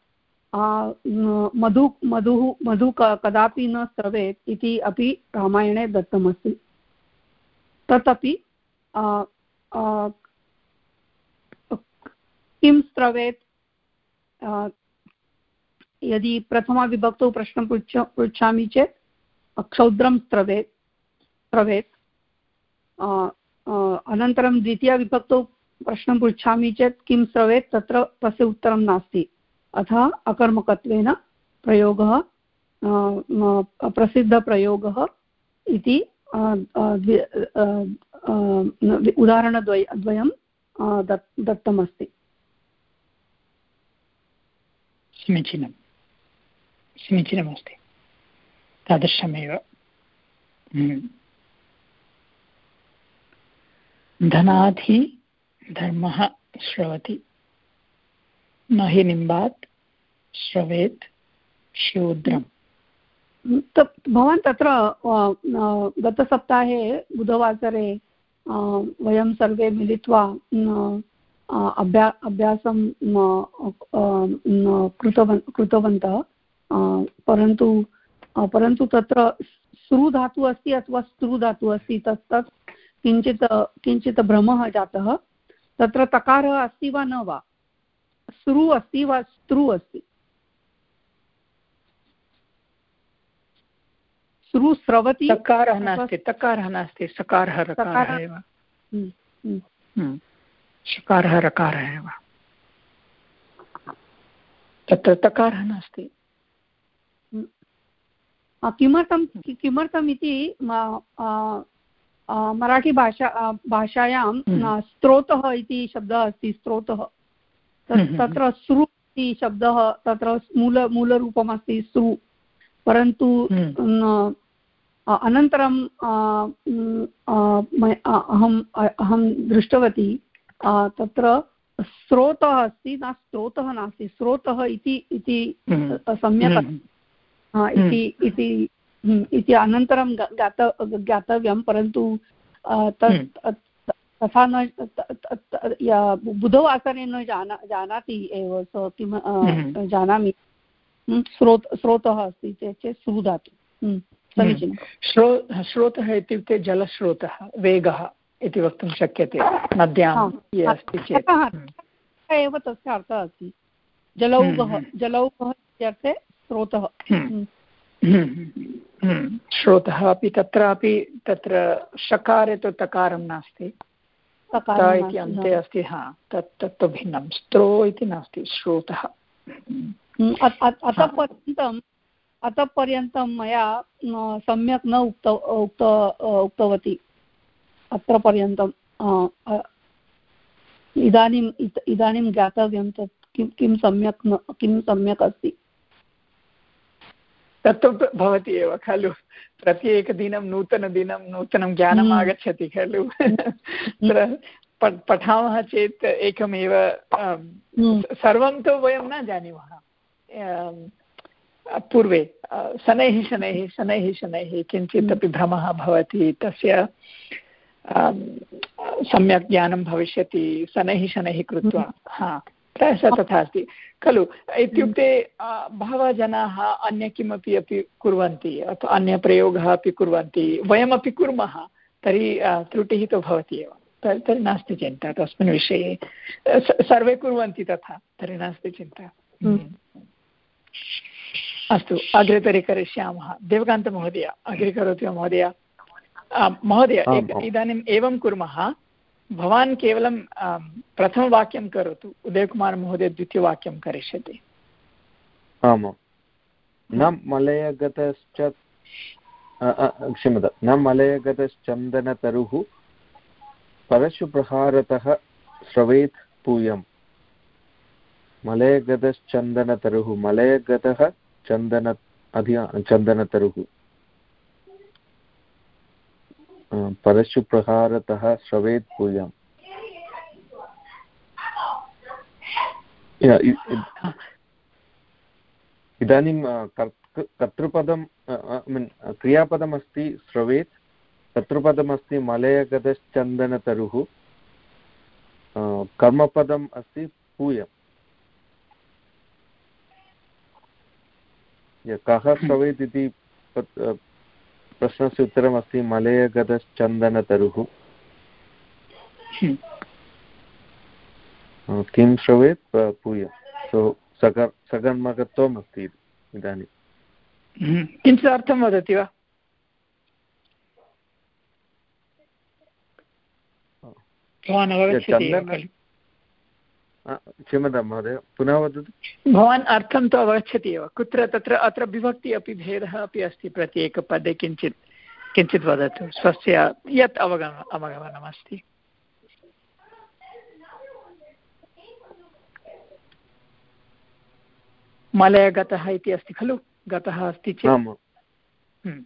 S5: मधु, मधुः, मधु कदापि न स्रवेत् इति अपि रामायणे दत्तमस्ति। तदपि किं स्रवेत्? यदि प्रथमाविभक्तौ प्रश्नं पृच्छ, पृच्छामि चेत् क्षौद्रं स्रवेत् स्रवेत्। अनन्तरं द्वितीयाविभक्तौ प्रश्नं पृच्छामि चेत् किं स्रवेत्, तत्र तस्य उत्तरं नास्ति। अतः अकर्मकत्वेन प्रयोगः प्रसिद्धप्रयोगः इति उदाहरणद्वय, द्वयं दत्, दत्तमस्ति।
S1: समीचीनं। समीचीनमस्ति। तादृशमेव। धनाधि धर्मः श्रवति न हि निम्बात् श्रवेत् शूद्रम्
S5: भवान् तत्र गतसप्ताहे बुधवासरे वयं सर्वे मिलित्वा अभ्या, अभ्यासं कृतवन्, कृतवन्तः परन्तु परन्तु तत्र स्रु धातुः अस्ति अथवा स्त्रु धातुः अस्ति तत् तत् किञ्चित् किञ्चित् भ्रमः जातः। तत्र तकारः अस्ति वा न वा? स्रु अस्ति वा स्त्रु अस्ति? श्रु स्रवति?
S1: तकारः नास्ति तकारः नास्ति सकारः रकारः एव। हम्म, हम्म। हम्म। शकारः रकारः एव। तत्र तकारः नास्ति।
S5: किमर्थं किमर्थम् इति मराठीभाषा भाषायां स्त्रोतः इति शब्दः अस्ति स्त्रोतः। तत्र श्रु इति शब्दः तत्र मूल मूलरूपमस्ति श्रु परन्तु अनन्तरं अहम् अहं दृष्टवती तत्र स्रोतः अस्ति न स्रोतः नास्ति स्रोतः इति इति हम्म। सम्यक् हम्म। इति हम्म। इति अनन्तरं ज्ञात ज्ञातव्यं परन्तु तत् तथा न बुधवासरे न जाना जानाति एव स किं जानामि स्रोत स्रोतः अस्ति चेत् स्रु धातु समीचीनं।
S1: श्रो स्रोतः इत्युक्ते जलस्रोतः वेगः इति वक्तुं शक्यते नद्यां ये अस्ति चेत्।
S5: एव तस्य अर्थः अस्ति। जलौघः जलौघः इत्यर्थे स्रोतः
S1: श्रोतः अपि तत्रापि तत्र शकारे तु तकारं नास्ति। इति अन्ते अस्ति हा। तत् तत्तु भिन्नं। स्त्रो इति नास्ति श्रोतः।
S5: अतः पर्यन्तम् अतः पर्यन्तं मया सम्यक् न उक्त उक्त उक्तवती। अत्र पर्यन्तम् इदानीम् इदानीं ज्ञातव्यं तत् किं किं सम्यक् न किं सम्यक् अस्ति।
S1: तत्तु भवति एव खलु? प्रत्येकदिनं नूतनदिनं नूतनं ज्ञानम् हम्म। आगच्छति खलु? पठामः चेत् एकमेव हम्म। सर्वं तु वयं न जानीमः। पूर्वे शनैः शनैः शनैः शनैः किञ्चित् अपि भ्रमः भवति तस्य सम्यक् ज्ञानं भविष्यति शनैः शनैः कृत्वा। हा। प्रायशः तथा अस्ति। खलु इत्युक्ते बहवः जनाः अन्य किमपि अपि कुर्वन्ति अथवा अन्यप्रयोगः अपि कुर्वन्ति वयमपि कुर्मः तर्हि त्रुटिः तु भवति एव। तर्हि नास्ति चिन्ता तस्मिन् विषये सर्वे कुर्वन्ति तथा तर्हि नास्ति चिन्ता। हम्म। अस्तु अग्रे तर्हि करिष्यामः। देवकान्तमहोदय अग्रे करोति वा महोदय? महोदय इदानीम् एवं कुर्मः। भवान् केवलं प्रथमवाक्यं करोतु। उदयकुमारमहोदय द्वितीयवाक्यं करिष्यति।
S6: आमां न मलयगतश्च क्षम्यतां न मलयगतश्चन्दनतरुः परशुप्रहारतः श्रवेत् पूयम्। मलयगतश्चन्दनतरुः, मलयगतः चन्दन अधि चन्दनतरुः। परशुप्रहारतः श्रवेत् पूयम् इदानीं कर्तृपदं मीन् क्रियापदमस्ति श्रवेत् कर्तृपदमस्ति मलयगतश्चन्दनतरुः कर्मपदम् अस्ति पूयम् कः श्रवेत् इति प्रश्नस्य उत्तरमस्ति मलयगतश्चन्दनतरुः हम्म। किं श्रवेत्? पूय। सो सग सगर्मकत्वम् अस्ति इदानीं।
S1: हम्म। किञ्चित् अर्थं वदति वा? भवान् अवगच्छति
S6: क्षम्यतां महोदय पुनः वदतु?
S1: भवान् अर्थं तु अवगच्छति एव। कुत्र तत्र अत्र विभक्ति अपि भेदः अपि अस्ति प्रत्येकपदे किञ्चित् किञ्चित् वदतु। स्वस्य यत् अवगम अवगमनमस्ति। मलय गतः इति अस्ति खलु? गतः अस्ति चेत्? हम्म।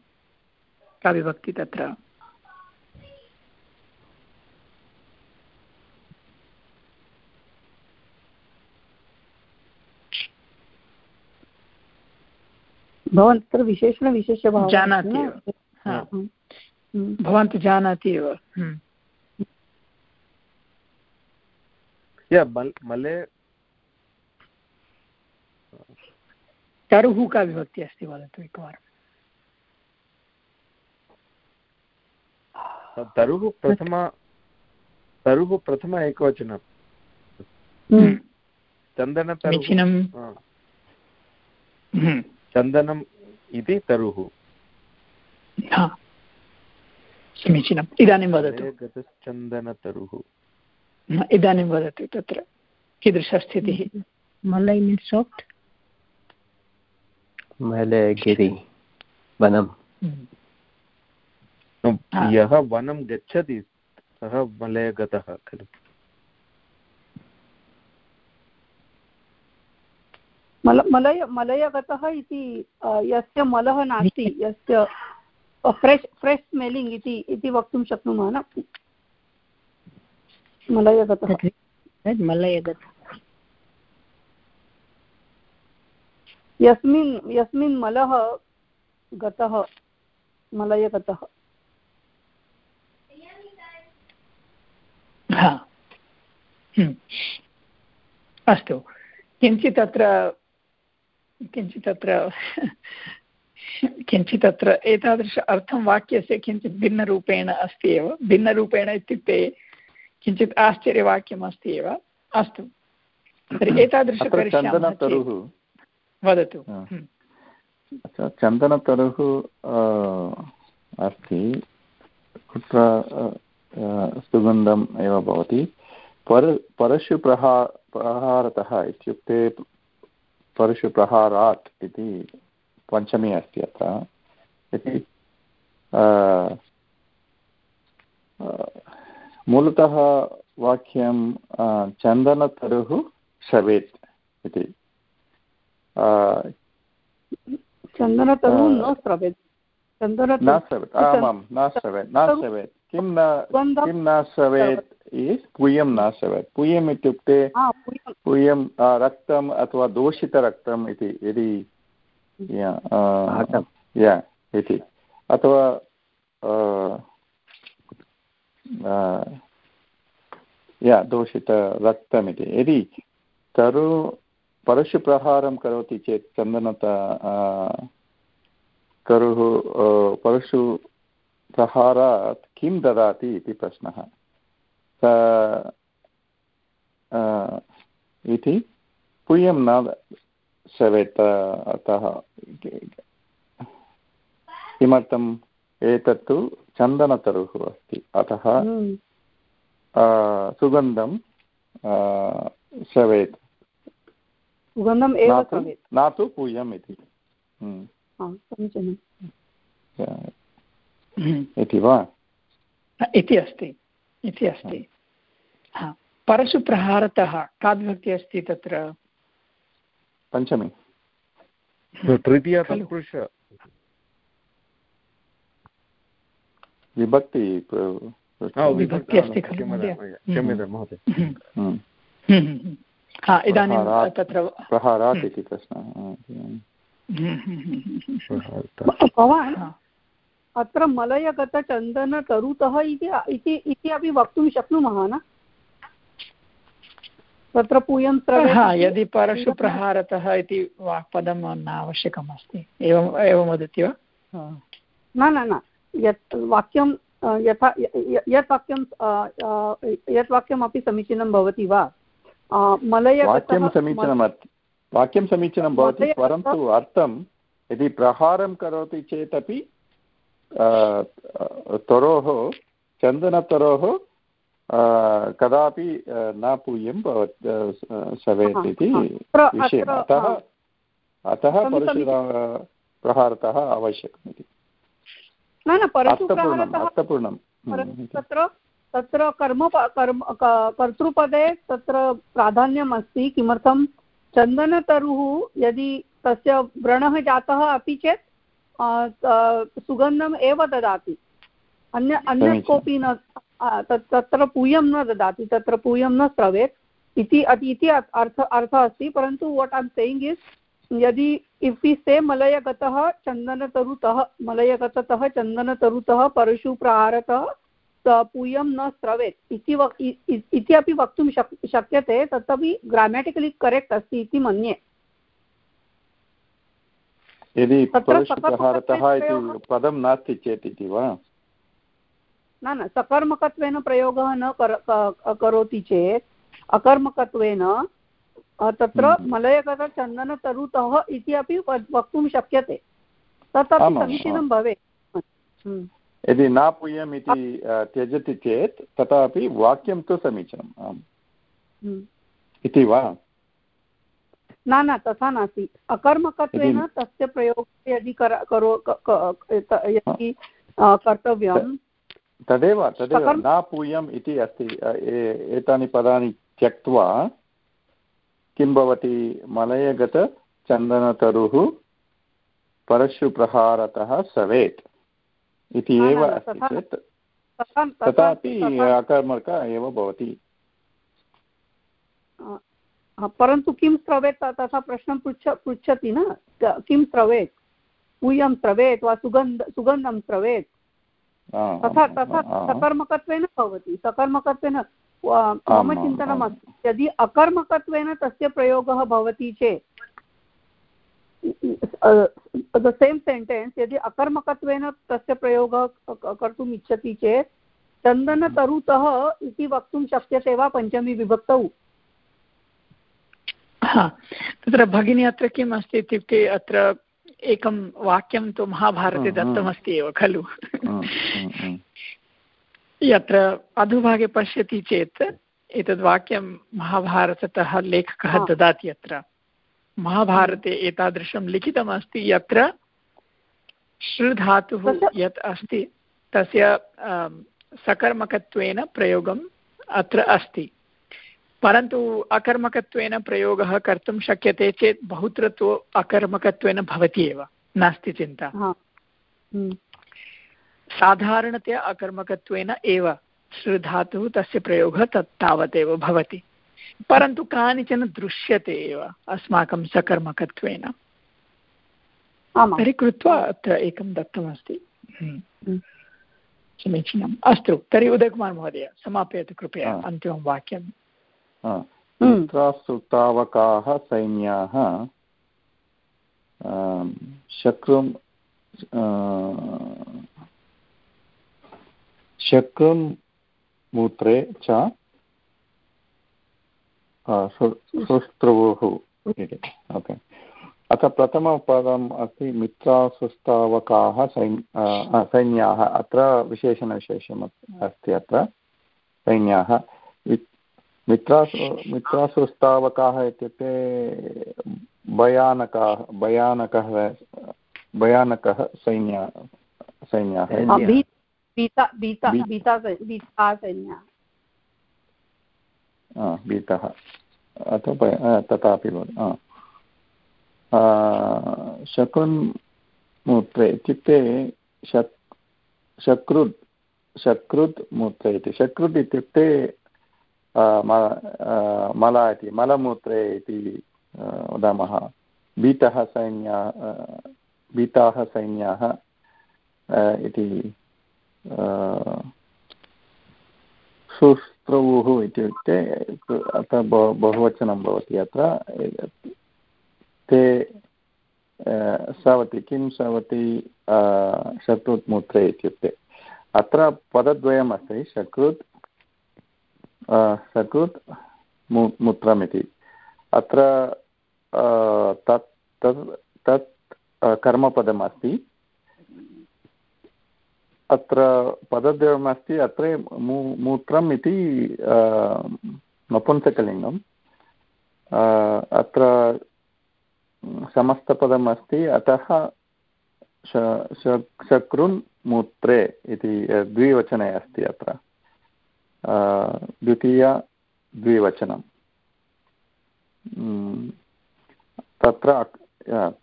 S1: का विभक्ति तत्र?
S5: भवान् तत्र विशेषणविशेषभावः
S1: जानाति एव। हम्म, हम्म। भवान् तु जानाति एव। हम्म।
S6: मले
S1: तरुः का विभक्ति अस्ति वदतु एकवारं।
S6: तरुः प्रथम तरुः प्रथम एकवचनं। चन्दनतरुः चन्दनम् इति तरुः।
S1: समीचीनम्। इदानीं वदतु।
S6: चन्दनतरुः
S1: इदानीं वदतु तत्र। कीदृशस्थितिः?
S3: मलै मीन्स् साफ्ट्
S4: मलयगिरि वनं
S6: यः वनं गच्छति सः मलयगतः खलु।
S5: मल मलय मलयगतः इति यस्य मलः नास्ति यस्य फ्रेश् फ्रेश् स्मेलिङ्ग् इति इति वक्तुं शक्नुमः न? मलयगतः।
S3: मलयगतः।
S5: यस्मिन् यस्मिन् मलः गतः मलयगतः।
S1: हम्म। अस्तु। किञ्चित् अत्र किञ्चित् अत्र किञ्चित् अत्र एतादृश अर्थं वाक्यस्य किञ्चित् भिन्नरूपेण अस्ति एव। भिन्नरूपेण इत्युक्ते किञ्चित् आश्चर्यवाक्यम् अस्ति एव। अस्तु। तर्हि एतादृश वदतु। हम्म।
S8: चन्दनतरुः अस्ति। कुत्र सुगन्धम् एव भवति। पर परशुप्रहा प्रहारतः इत्युक्ते परशुप्रहारात् इति पञ्चमी अस्ति अत्र। इति मूलतः वाक्यं चन्दनतरुः शवेत् इति।
S5: चन्दनतरुः न श्रवेत्
S8: न श्रवेत् आमां न श्रवेत् न श्रवेत् किं न किं न श्रवेत् पूयं न शवेत् पूयम् इत्युक्ते पूयं रक्तम् अथवा दूषितरक्तम् इति यदि या इति अथवा या दूषितरक्तमिति यदि तरु परशुप्रहारं करोति चेत् चन्दनत तरुः परशुप्रहारात् किं ददाति इति प्रश्नः इति पूयं न शवेत् अतः किमर्थम् एतत्तु चन्दनतरुः अस्ति अतः। सुगन्धं श्रवेत्
S5: सुगन्धं
S8: न तु पूयम् इति
S5: समीचीनम्
S8: इति वा
S1: इति अस्ति इति अस्ति परशुप्रहारतः का विभक्ति अस्ति तत्र?
S8: पञ्चमी।
S6: तृतीया तत्पुरुष।
S8: विभक्ति
S1: विभक्ति अस्ति खलु
S6: क्षम्यतां महोदय।
S8: हम्म।
S1: हम्म, हम्म, इदानीं तत्र
S8: प्रहारात् इति प्रश्नः
S5: भवान् अत्र मलयगतचन्दनतरुतः इति इति अपि वक्तुं शक्नुमः न? तत्र पूयं
S1: यदि परशुप्रहारतः इति वाक्पदं न आवश्यकम् अस्ति। एवम् एवं वदति वा?
S5: न न न। यत् वाक्यं यथा यत् वाक्यं यत् वाक्यमपि समीचीनं भवति वा? मलय
S8: वाक्यं समीचीनं वाक्यं समीचीनं भवति परन्तु अर्थं यदि प्रहारं करोति चेत् अपि तरोः चन्दनतरोः कदापि न पूज्यं सवेत् इति विषयः अतः अतः परशुराम प्रहारतः आवश्यकम् इति।
S5: न न अर्थपूर्णं तत्र तत्र कर्म कर्म कर्तृपदे तत्र प्राधान्यम् अस्ति। किमर्थं? चन्दनतरुः यदि तस्य व्रणः जातः अपि चेत् सुगन्धम् एव ददाति। अन्य अन्यत् कोऽपि न तत्र पूयं न ददाति तत्र पूयं न स्रवेत्। इति इति अर्थ अर्थः अस्ति परन्तु वाट् ऐम् सेयिङ्ग् इस् यदि इफ् इ से मलयगतः चन्दनतरुतः मलयगततः चन्दनतरुतः परशुप्रहारतः पूयं न स्रवेत्। इति वक् इति अपि वक्तुं शक् शक्यते तदपि ग्रामेटिकलि करेक्ट् अस्ति इति मन्ये।
S8: यदि परशुप्रहारतः इति पदं नास्ति चेत् इति वा?
S5: न न सकर्मकत्वेन प्रयोगः न करोति चेत् अकर्मकत्वेन तत्र हम्म। मलयगतचन्दनतरुतः इति अपि वक्तुं शक्यते। तदपि समीचीनं भवेत्।
S8: हम्म। यदि न पूयम् इति त्यजति चेत् तथापि वाक्यं तु समीचीनम् आम्। हम्म। इति वा?
S5: न न तथा नास्ति। अकर्मकत्वेन तस्य प्रयोगः यदि करो यदि कर्तव्यं
S8: तदेव तदेव न पूयम् इति अस्ति। एतानि पदानि त्यक्त्वा किं भवति? मलयगतचन्दनतरुः परशुप्रहारतः सवेत् इति एव अस्ति चेत्। तथापि अकर्मक एव भवति।
S5: परन्तु किं स्रवेत्? तथा प्रश्नं पृच्छ पृच्छति न। किं स्रवेत्? पूयं स्रवेत् वा सुगन्ध सुगन्धं स्रवेत्? तथा तथा सकर्मकत्वेन भवति। सकर्मकत्वेन मम चिन्तनम् अस्ति। यदि अकर्मकत्वेन तस्य प्रयोगः भवति चेत् द सेम् सेण्टेन्स् यदि अकर्मकत्वेन तस्य प्रयोगः कर्तुम् इच्छति चेत् चन्दनतरुतः इति वक्तुं शक्यते वा? पञ्चमी विभक्तौ?
S1: तत्र भगिनी अत्र किम् अस्ति इत्युक्ते अत्र एकं वाक्यं तु महाभारते दत्तमस्ति एव खलु? यत्र अधोभागे पश्यति चेत् एतद् वाक्यं महाभारततः लेखकः ददाति अत्र। महाभारते एतादृशं लिखितमस्ति यत्र श्रुधातुः यत् अस्ति तस्य सकर्मकत्वेन प्रयोगम् अत्र अस्ति। परन्तु अकर्मकत्वेन प्रयोगः कर्तुं शक्यते चेत् बहुत्र तु अकर्मकत्वेन भवति एव। नास्ति चिन्ता। हम्म। साधारणतया अकर्मकत्वेन एव श्रुधातुः तस्य प्रयोगः तत् तावदेव भवति। परन्तु कानिचन दृश्यते एव अस्माकं सकर्मकत्वेन। तर्हि कृत्वा अत्र एकं दत्तमस्ति। हम्म। हम्म। समीचीनम्। अस्तु तर्हि उदयकुमार् महोदय समापयतु कृपया अन्तिमं वाक्यं
S8: मित्रासुतावकाः सैन्याः शक्रुं शक्रुं मूत्रे च सुस्त्रुवुः इति। ओके अत्र प्रथमपदम् अस्ति मित्रासुस्तावकाः सैन् सैन्याः। अत्र विशेषणविशेषम् अस्ति अत्र। सैन्याः। मित्रासु मित्रासुस्तावकाः इत्युक्ते भयानकः भयानकः भयानकः सैन्य सैन्यः भीतः अथवा तथापि शकुन् मूत्रे इत्युक्ते शक् शकृत् शकृत् मूत्रे इति। शकृत् इत्युक्ते मल इति, मलमूत्रे इति वदामः। भीतः सैन्या भीताः सैन्याः इति सुस्त्रौः इत्युक्ते, अत्र बहुवचनं भवति अत्र। ते सवति, किं सवति शकृत् मूत्रे इत्युक्ते। अत्र पदद्वयम् अस्ति शकृत् सकृत् मूत्रमिति। अत्र तत् तत् तत् कर्मपदम् अस्ति अत्र पदद्वयमस्ति, अत्र मूत्रम् इति नपुंसकलिङ्गम्। अत्र समस्तपदम् अतः शकृन् मूत्रे इति द्विवचने अस्ति अत्र। द्वितीय द्विवचनं तत्र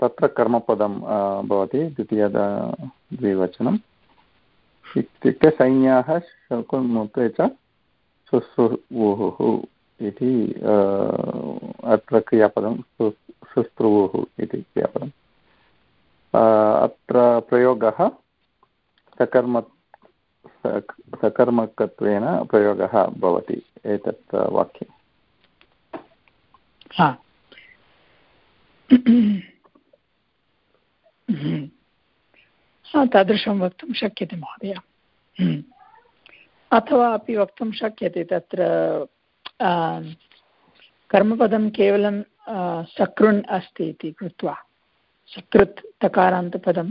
S8: तत्र कर्मपदं भवति द्वितीय द्विवचनम् इत्युक्ते सैन्याः शकुन्मुखे च शुश्रुवुः इति अत्र क्रियापदं शुश्रुवुः इति क्रियापदम् अत्र प्रयोगः सकर्म सकर्मकत्वेन प्रयोगः भवति एतत् वाक्ये
S1: तादृशं वक्तुं शक्यते महोदय। अथवा अपि वक्तुं शक्यते तत्र कर्मपदं केवलं सकृन् अस्ति इति कृत्वा। सकृत् तकारान्तपदं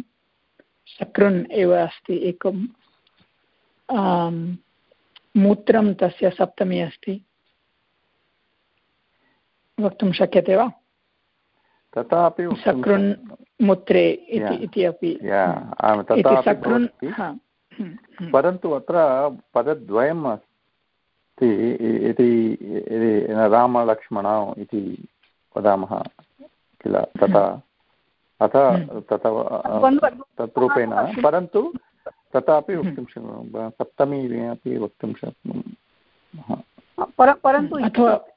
S1: सकृन् एव अस्ति एकं मूत्रं तस्य सप्तमी अस्ति। वक्तुं शक्यते वा?
S8: तथापि
S1: सकृन् मुत्रे इति अपि सकृन्
S8: हम्म, हम्म। परन्तु अत्र पदद्वयम् अस्ति इति रामलक्ष्मणौ इति वदामः किल तथा। अतः तथा तत् रूपेण। परन्तु तथापि
S1: हम्म।
S8: वक्तुं शक्नुमः सप्तमी अपि वक्तुं शक्नुमः
S5: परन्तु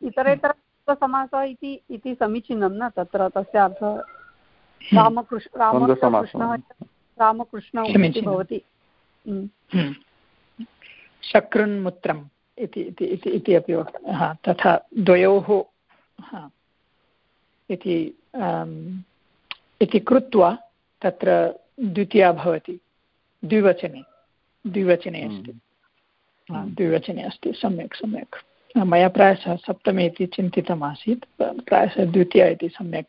S5: इतरेतर समासः इति इति समीचीनं न तत्र तस्य अर्थः हम्म। रामकृष्ण रामकृष्णः रामकृष्णौ इति भवति
S1: हम्म। हम्म। शकृन्मुत्रम् इति इति अपि हा तथा द्वयोः इति इति कृत्वा तत्र द्वितीया भवति द्विवचने द्विवचने अस्ति। द्विवचने अस्ति सम्यक् सम्यक्। मया प्रायशः सप्तमी इति चिन्तितमासीत् प्रायशः द्वितीया इति सम्यक्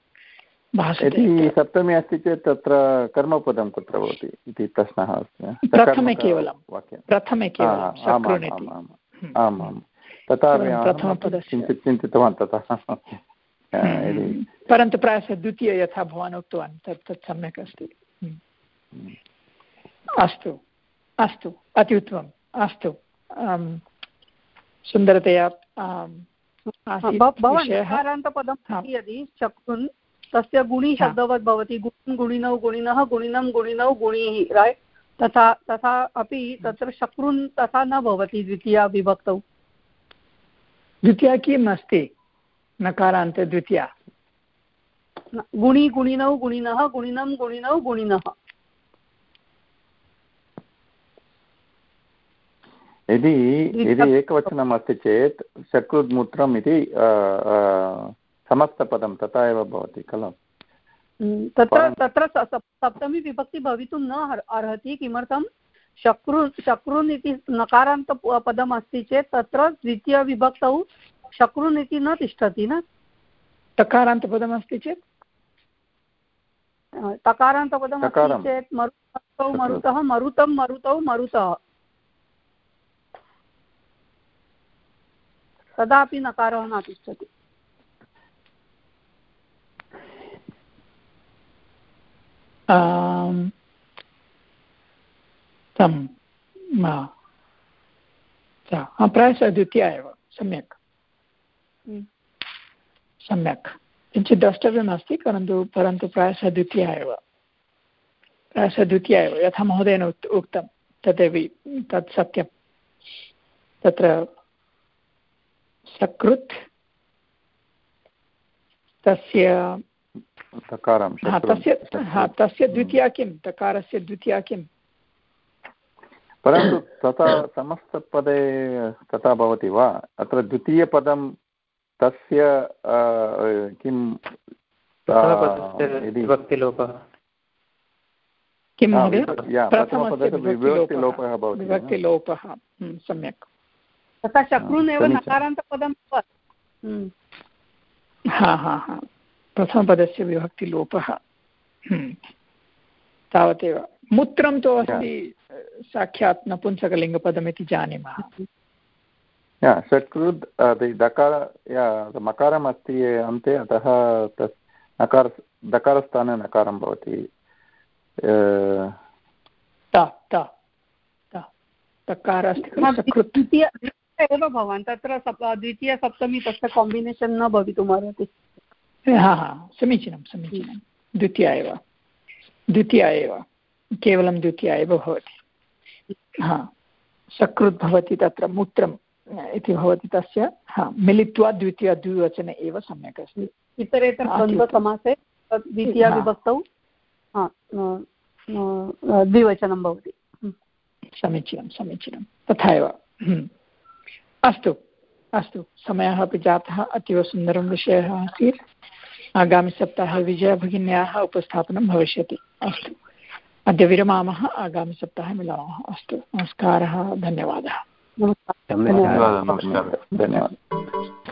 S8: भासते सप्तमी अस्ति चेत् तत्र कर्मपदं कुत्र भवति इति प्रश्नः अस्ति
S1: प्रथमे केवलं प्रथमे
S8: आम् आम् तथा किञ्चित् चिन्तितवान् तथा।
S1: हम्म। परन्तु प्रायशः द्वितीय यथा भवान् उक्तवान् तत् तत् सम्यक् अस्ति। हम्म। अस्तु अस्तु अति उत्तमम् अस्तु सुन्दरतया
S5: भवान् यदि चक्षुन् तस्य गुणि शब्दवत् भवति गुणं गुणिनौ गुणिनः गुणिनं गुणिनौ गुणिः राय् तथा तथा अपि तत्र शक्रुन् तथा न भवति द्वितीया विभक्तौ।
S1: द्वितीया किम् अस्ति? नकारान्ते द्वितीया।
S5: गुणि गुणिनौ गुणिनः गुणिनं गुणिनौ गुणिनः।
S8: यदि यदि एकवचनम् अस्ति चेत् शकृद्मूत्रम् इति समस्तपदं तथा एव भवति खलु?
S5: तत्र तत्र सप्तमी विभक्ति भवितुं न अर्हति किमर्थं? शक्रु शक्रुन् इति नकारान्तपदम् अस्ति चेत् तत्र द्वितीयविभक्तौ शक्रुन् इति न तिष्ठति न?
S1: तकारान्तपदमस्ति चेत्?
S5: तकारान्तपदम् अस्ति चेत् मरुतौ मरुतः मरुतं मरुतौ मरुतः। तदापि नकारः न तिष्ठति
S1: प्रायशः द्वितीया एव सम्यक्। हम्म। सम्यक्। किञ्चित् द्रष्टव्यमस्ति परन्तु परन्तु प्रायशः द्वितीया एव। प्रायशः द्वितीया एव। यथा महोदयेन उक्तं तदेव तत् सत्यं। तत्र सकृत् तस्य तस्य तस्य द्वितीया किं? तकारस्य द्वितीया किम्
S8: परन्तु तथा समस्तपदे तथा भवति वा? अत्र द्वितीयपदं तस्य किं
S7: विभक्तिलोपः।
S1: किं विभक्तिलोपः विभक्तिलोपः सम्यक्।
S5: तथा शक्नुन् एव नकारान्तपदं हम्म।
S1: हा हा हा। प्रथमपदस्य विभक्तिलोपः। हम्म। तावदेव। मूत्रं तु अस्ति साक्षात् नपुंसकलिङ्गपदमिति जानीमः।
S8: षट्कृद् दकार मकारम् अस्ति अन्ते अतः तस् नकार दकारस्थाने नकारं भवति।
S5: एव भवान् तत्र द्वितीयसप्तमी तस्य काम्बिनेशन् न भवितुमर्हति
S1: हा हा समीचीनं समीचीनं। द्वितीया एव। द्वितीया एव। केवलं द्वितीया एव भवति। हा सकृत् भवति तत्र मूत्रम् इति भवति तस्य। हा मिलित्वा द्वितीय द्विवचने एव सम्यक् अस्ति।
S5: इतरेतर द्वन्द्वसमासे द्वितीयाविभक्तौ द्विवचनं भवति।
S1: समीचीनं समीचीनं। तथा एव। अस्तु अस्तु समयः अपि जातः अतीवसुन्दरं विषयः आसीत्। आगामिसप्ताहे विजयभगिन्याः उपस्थापनं भविष्यति। अस्तु अद्य विरमामः आगामिसप्ताहे मिलामः। अस्तु नमस्कारः धन्यवादः।
S4: धन्यवादः। धन्यवादः।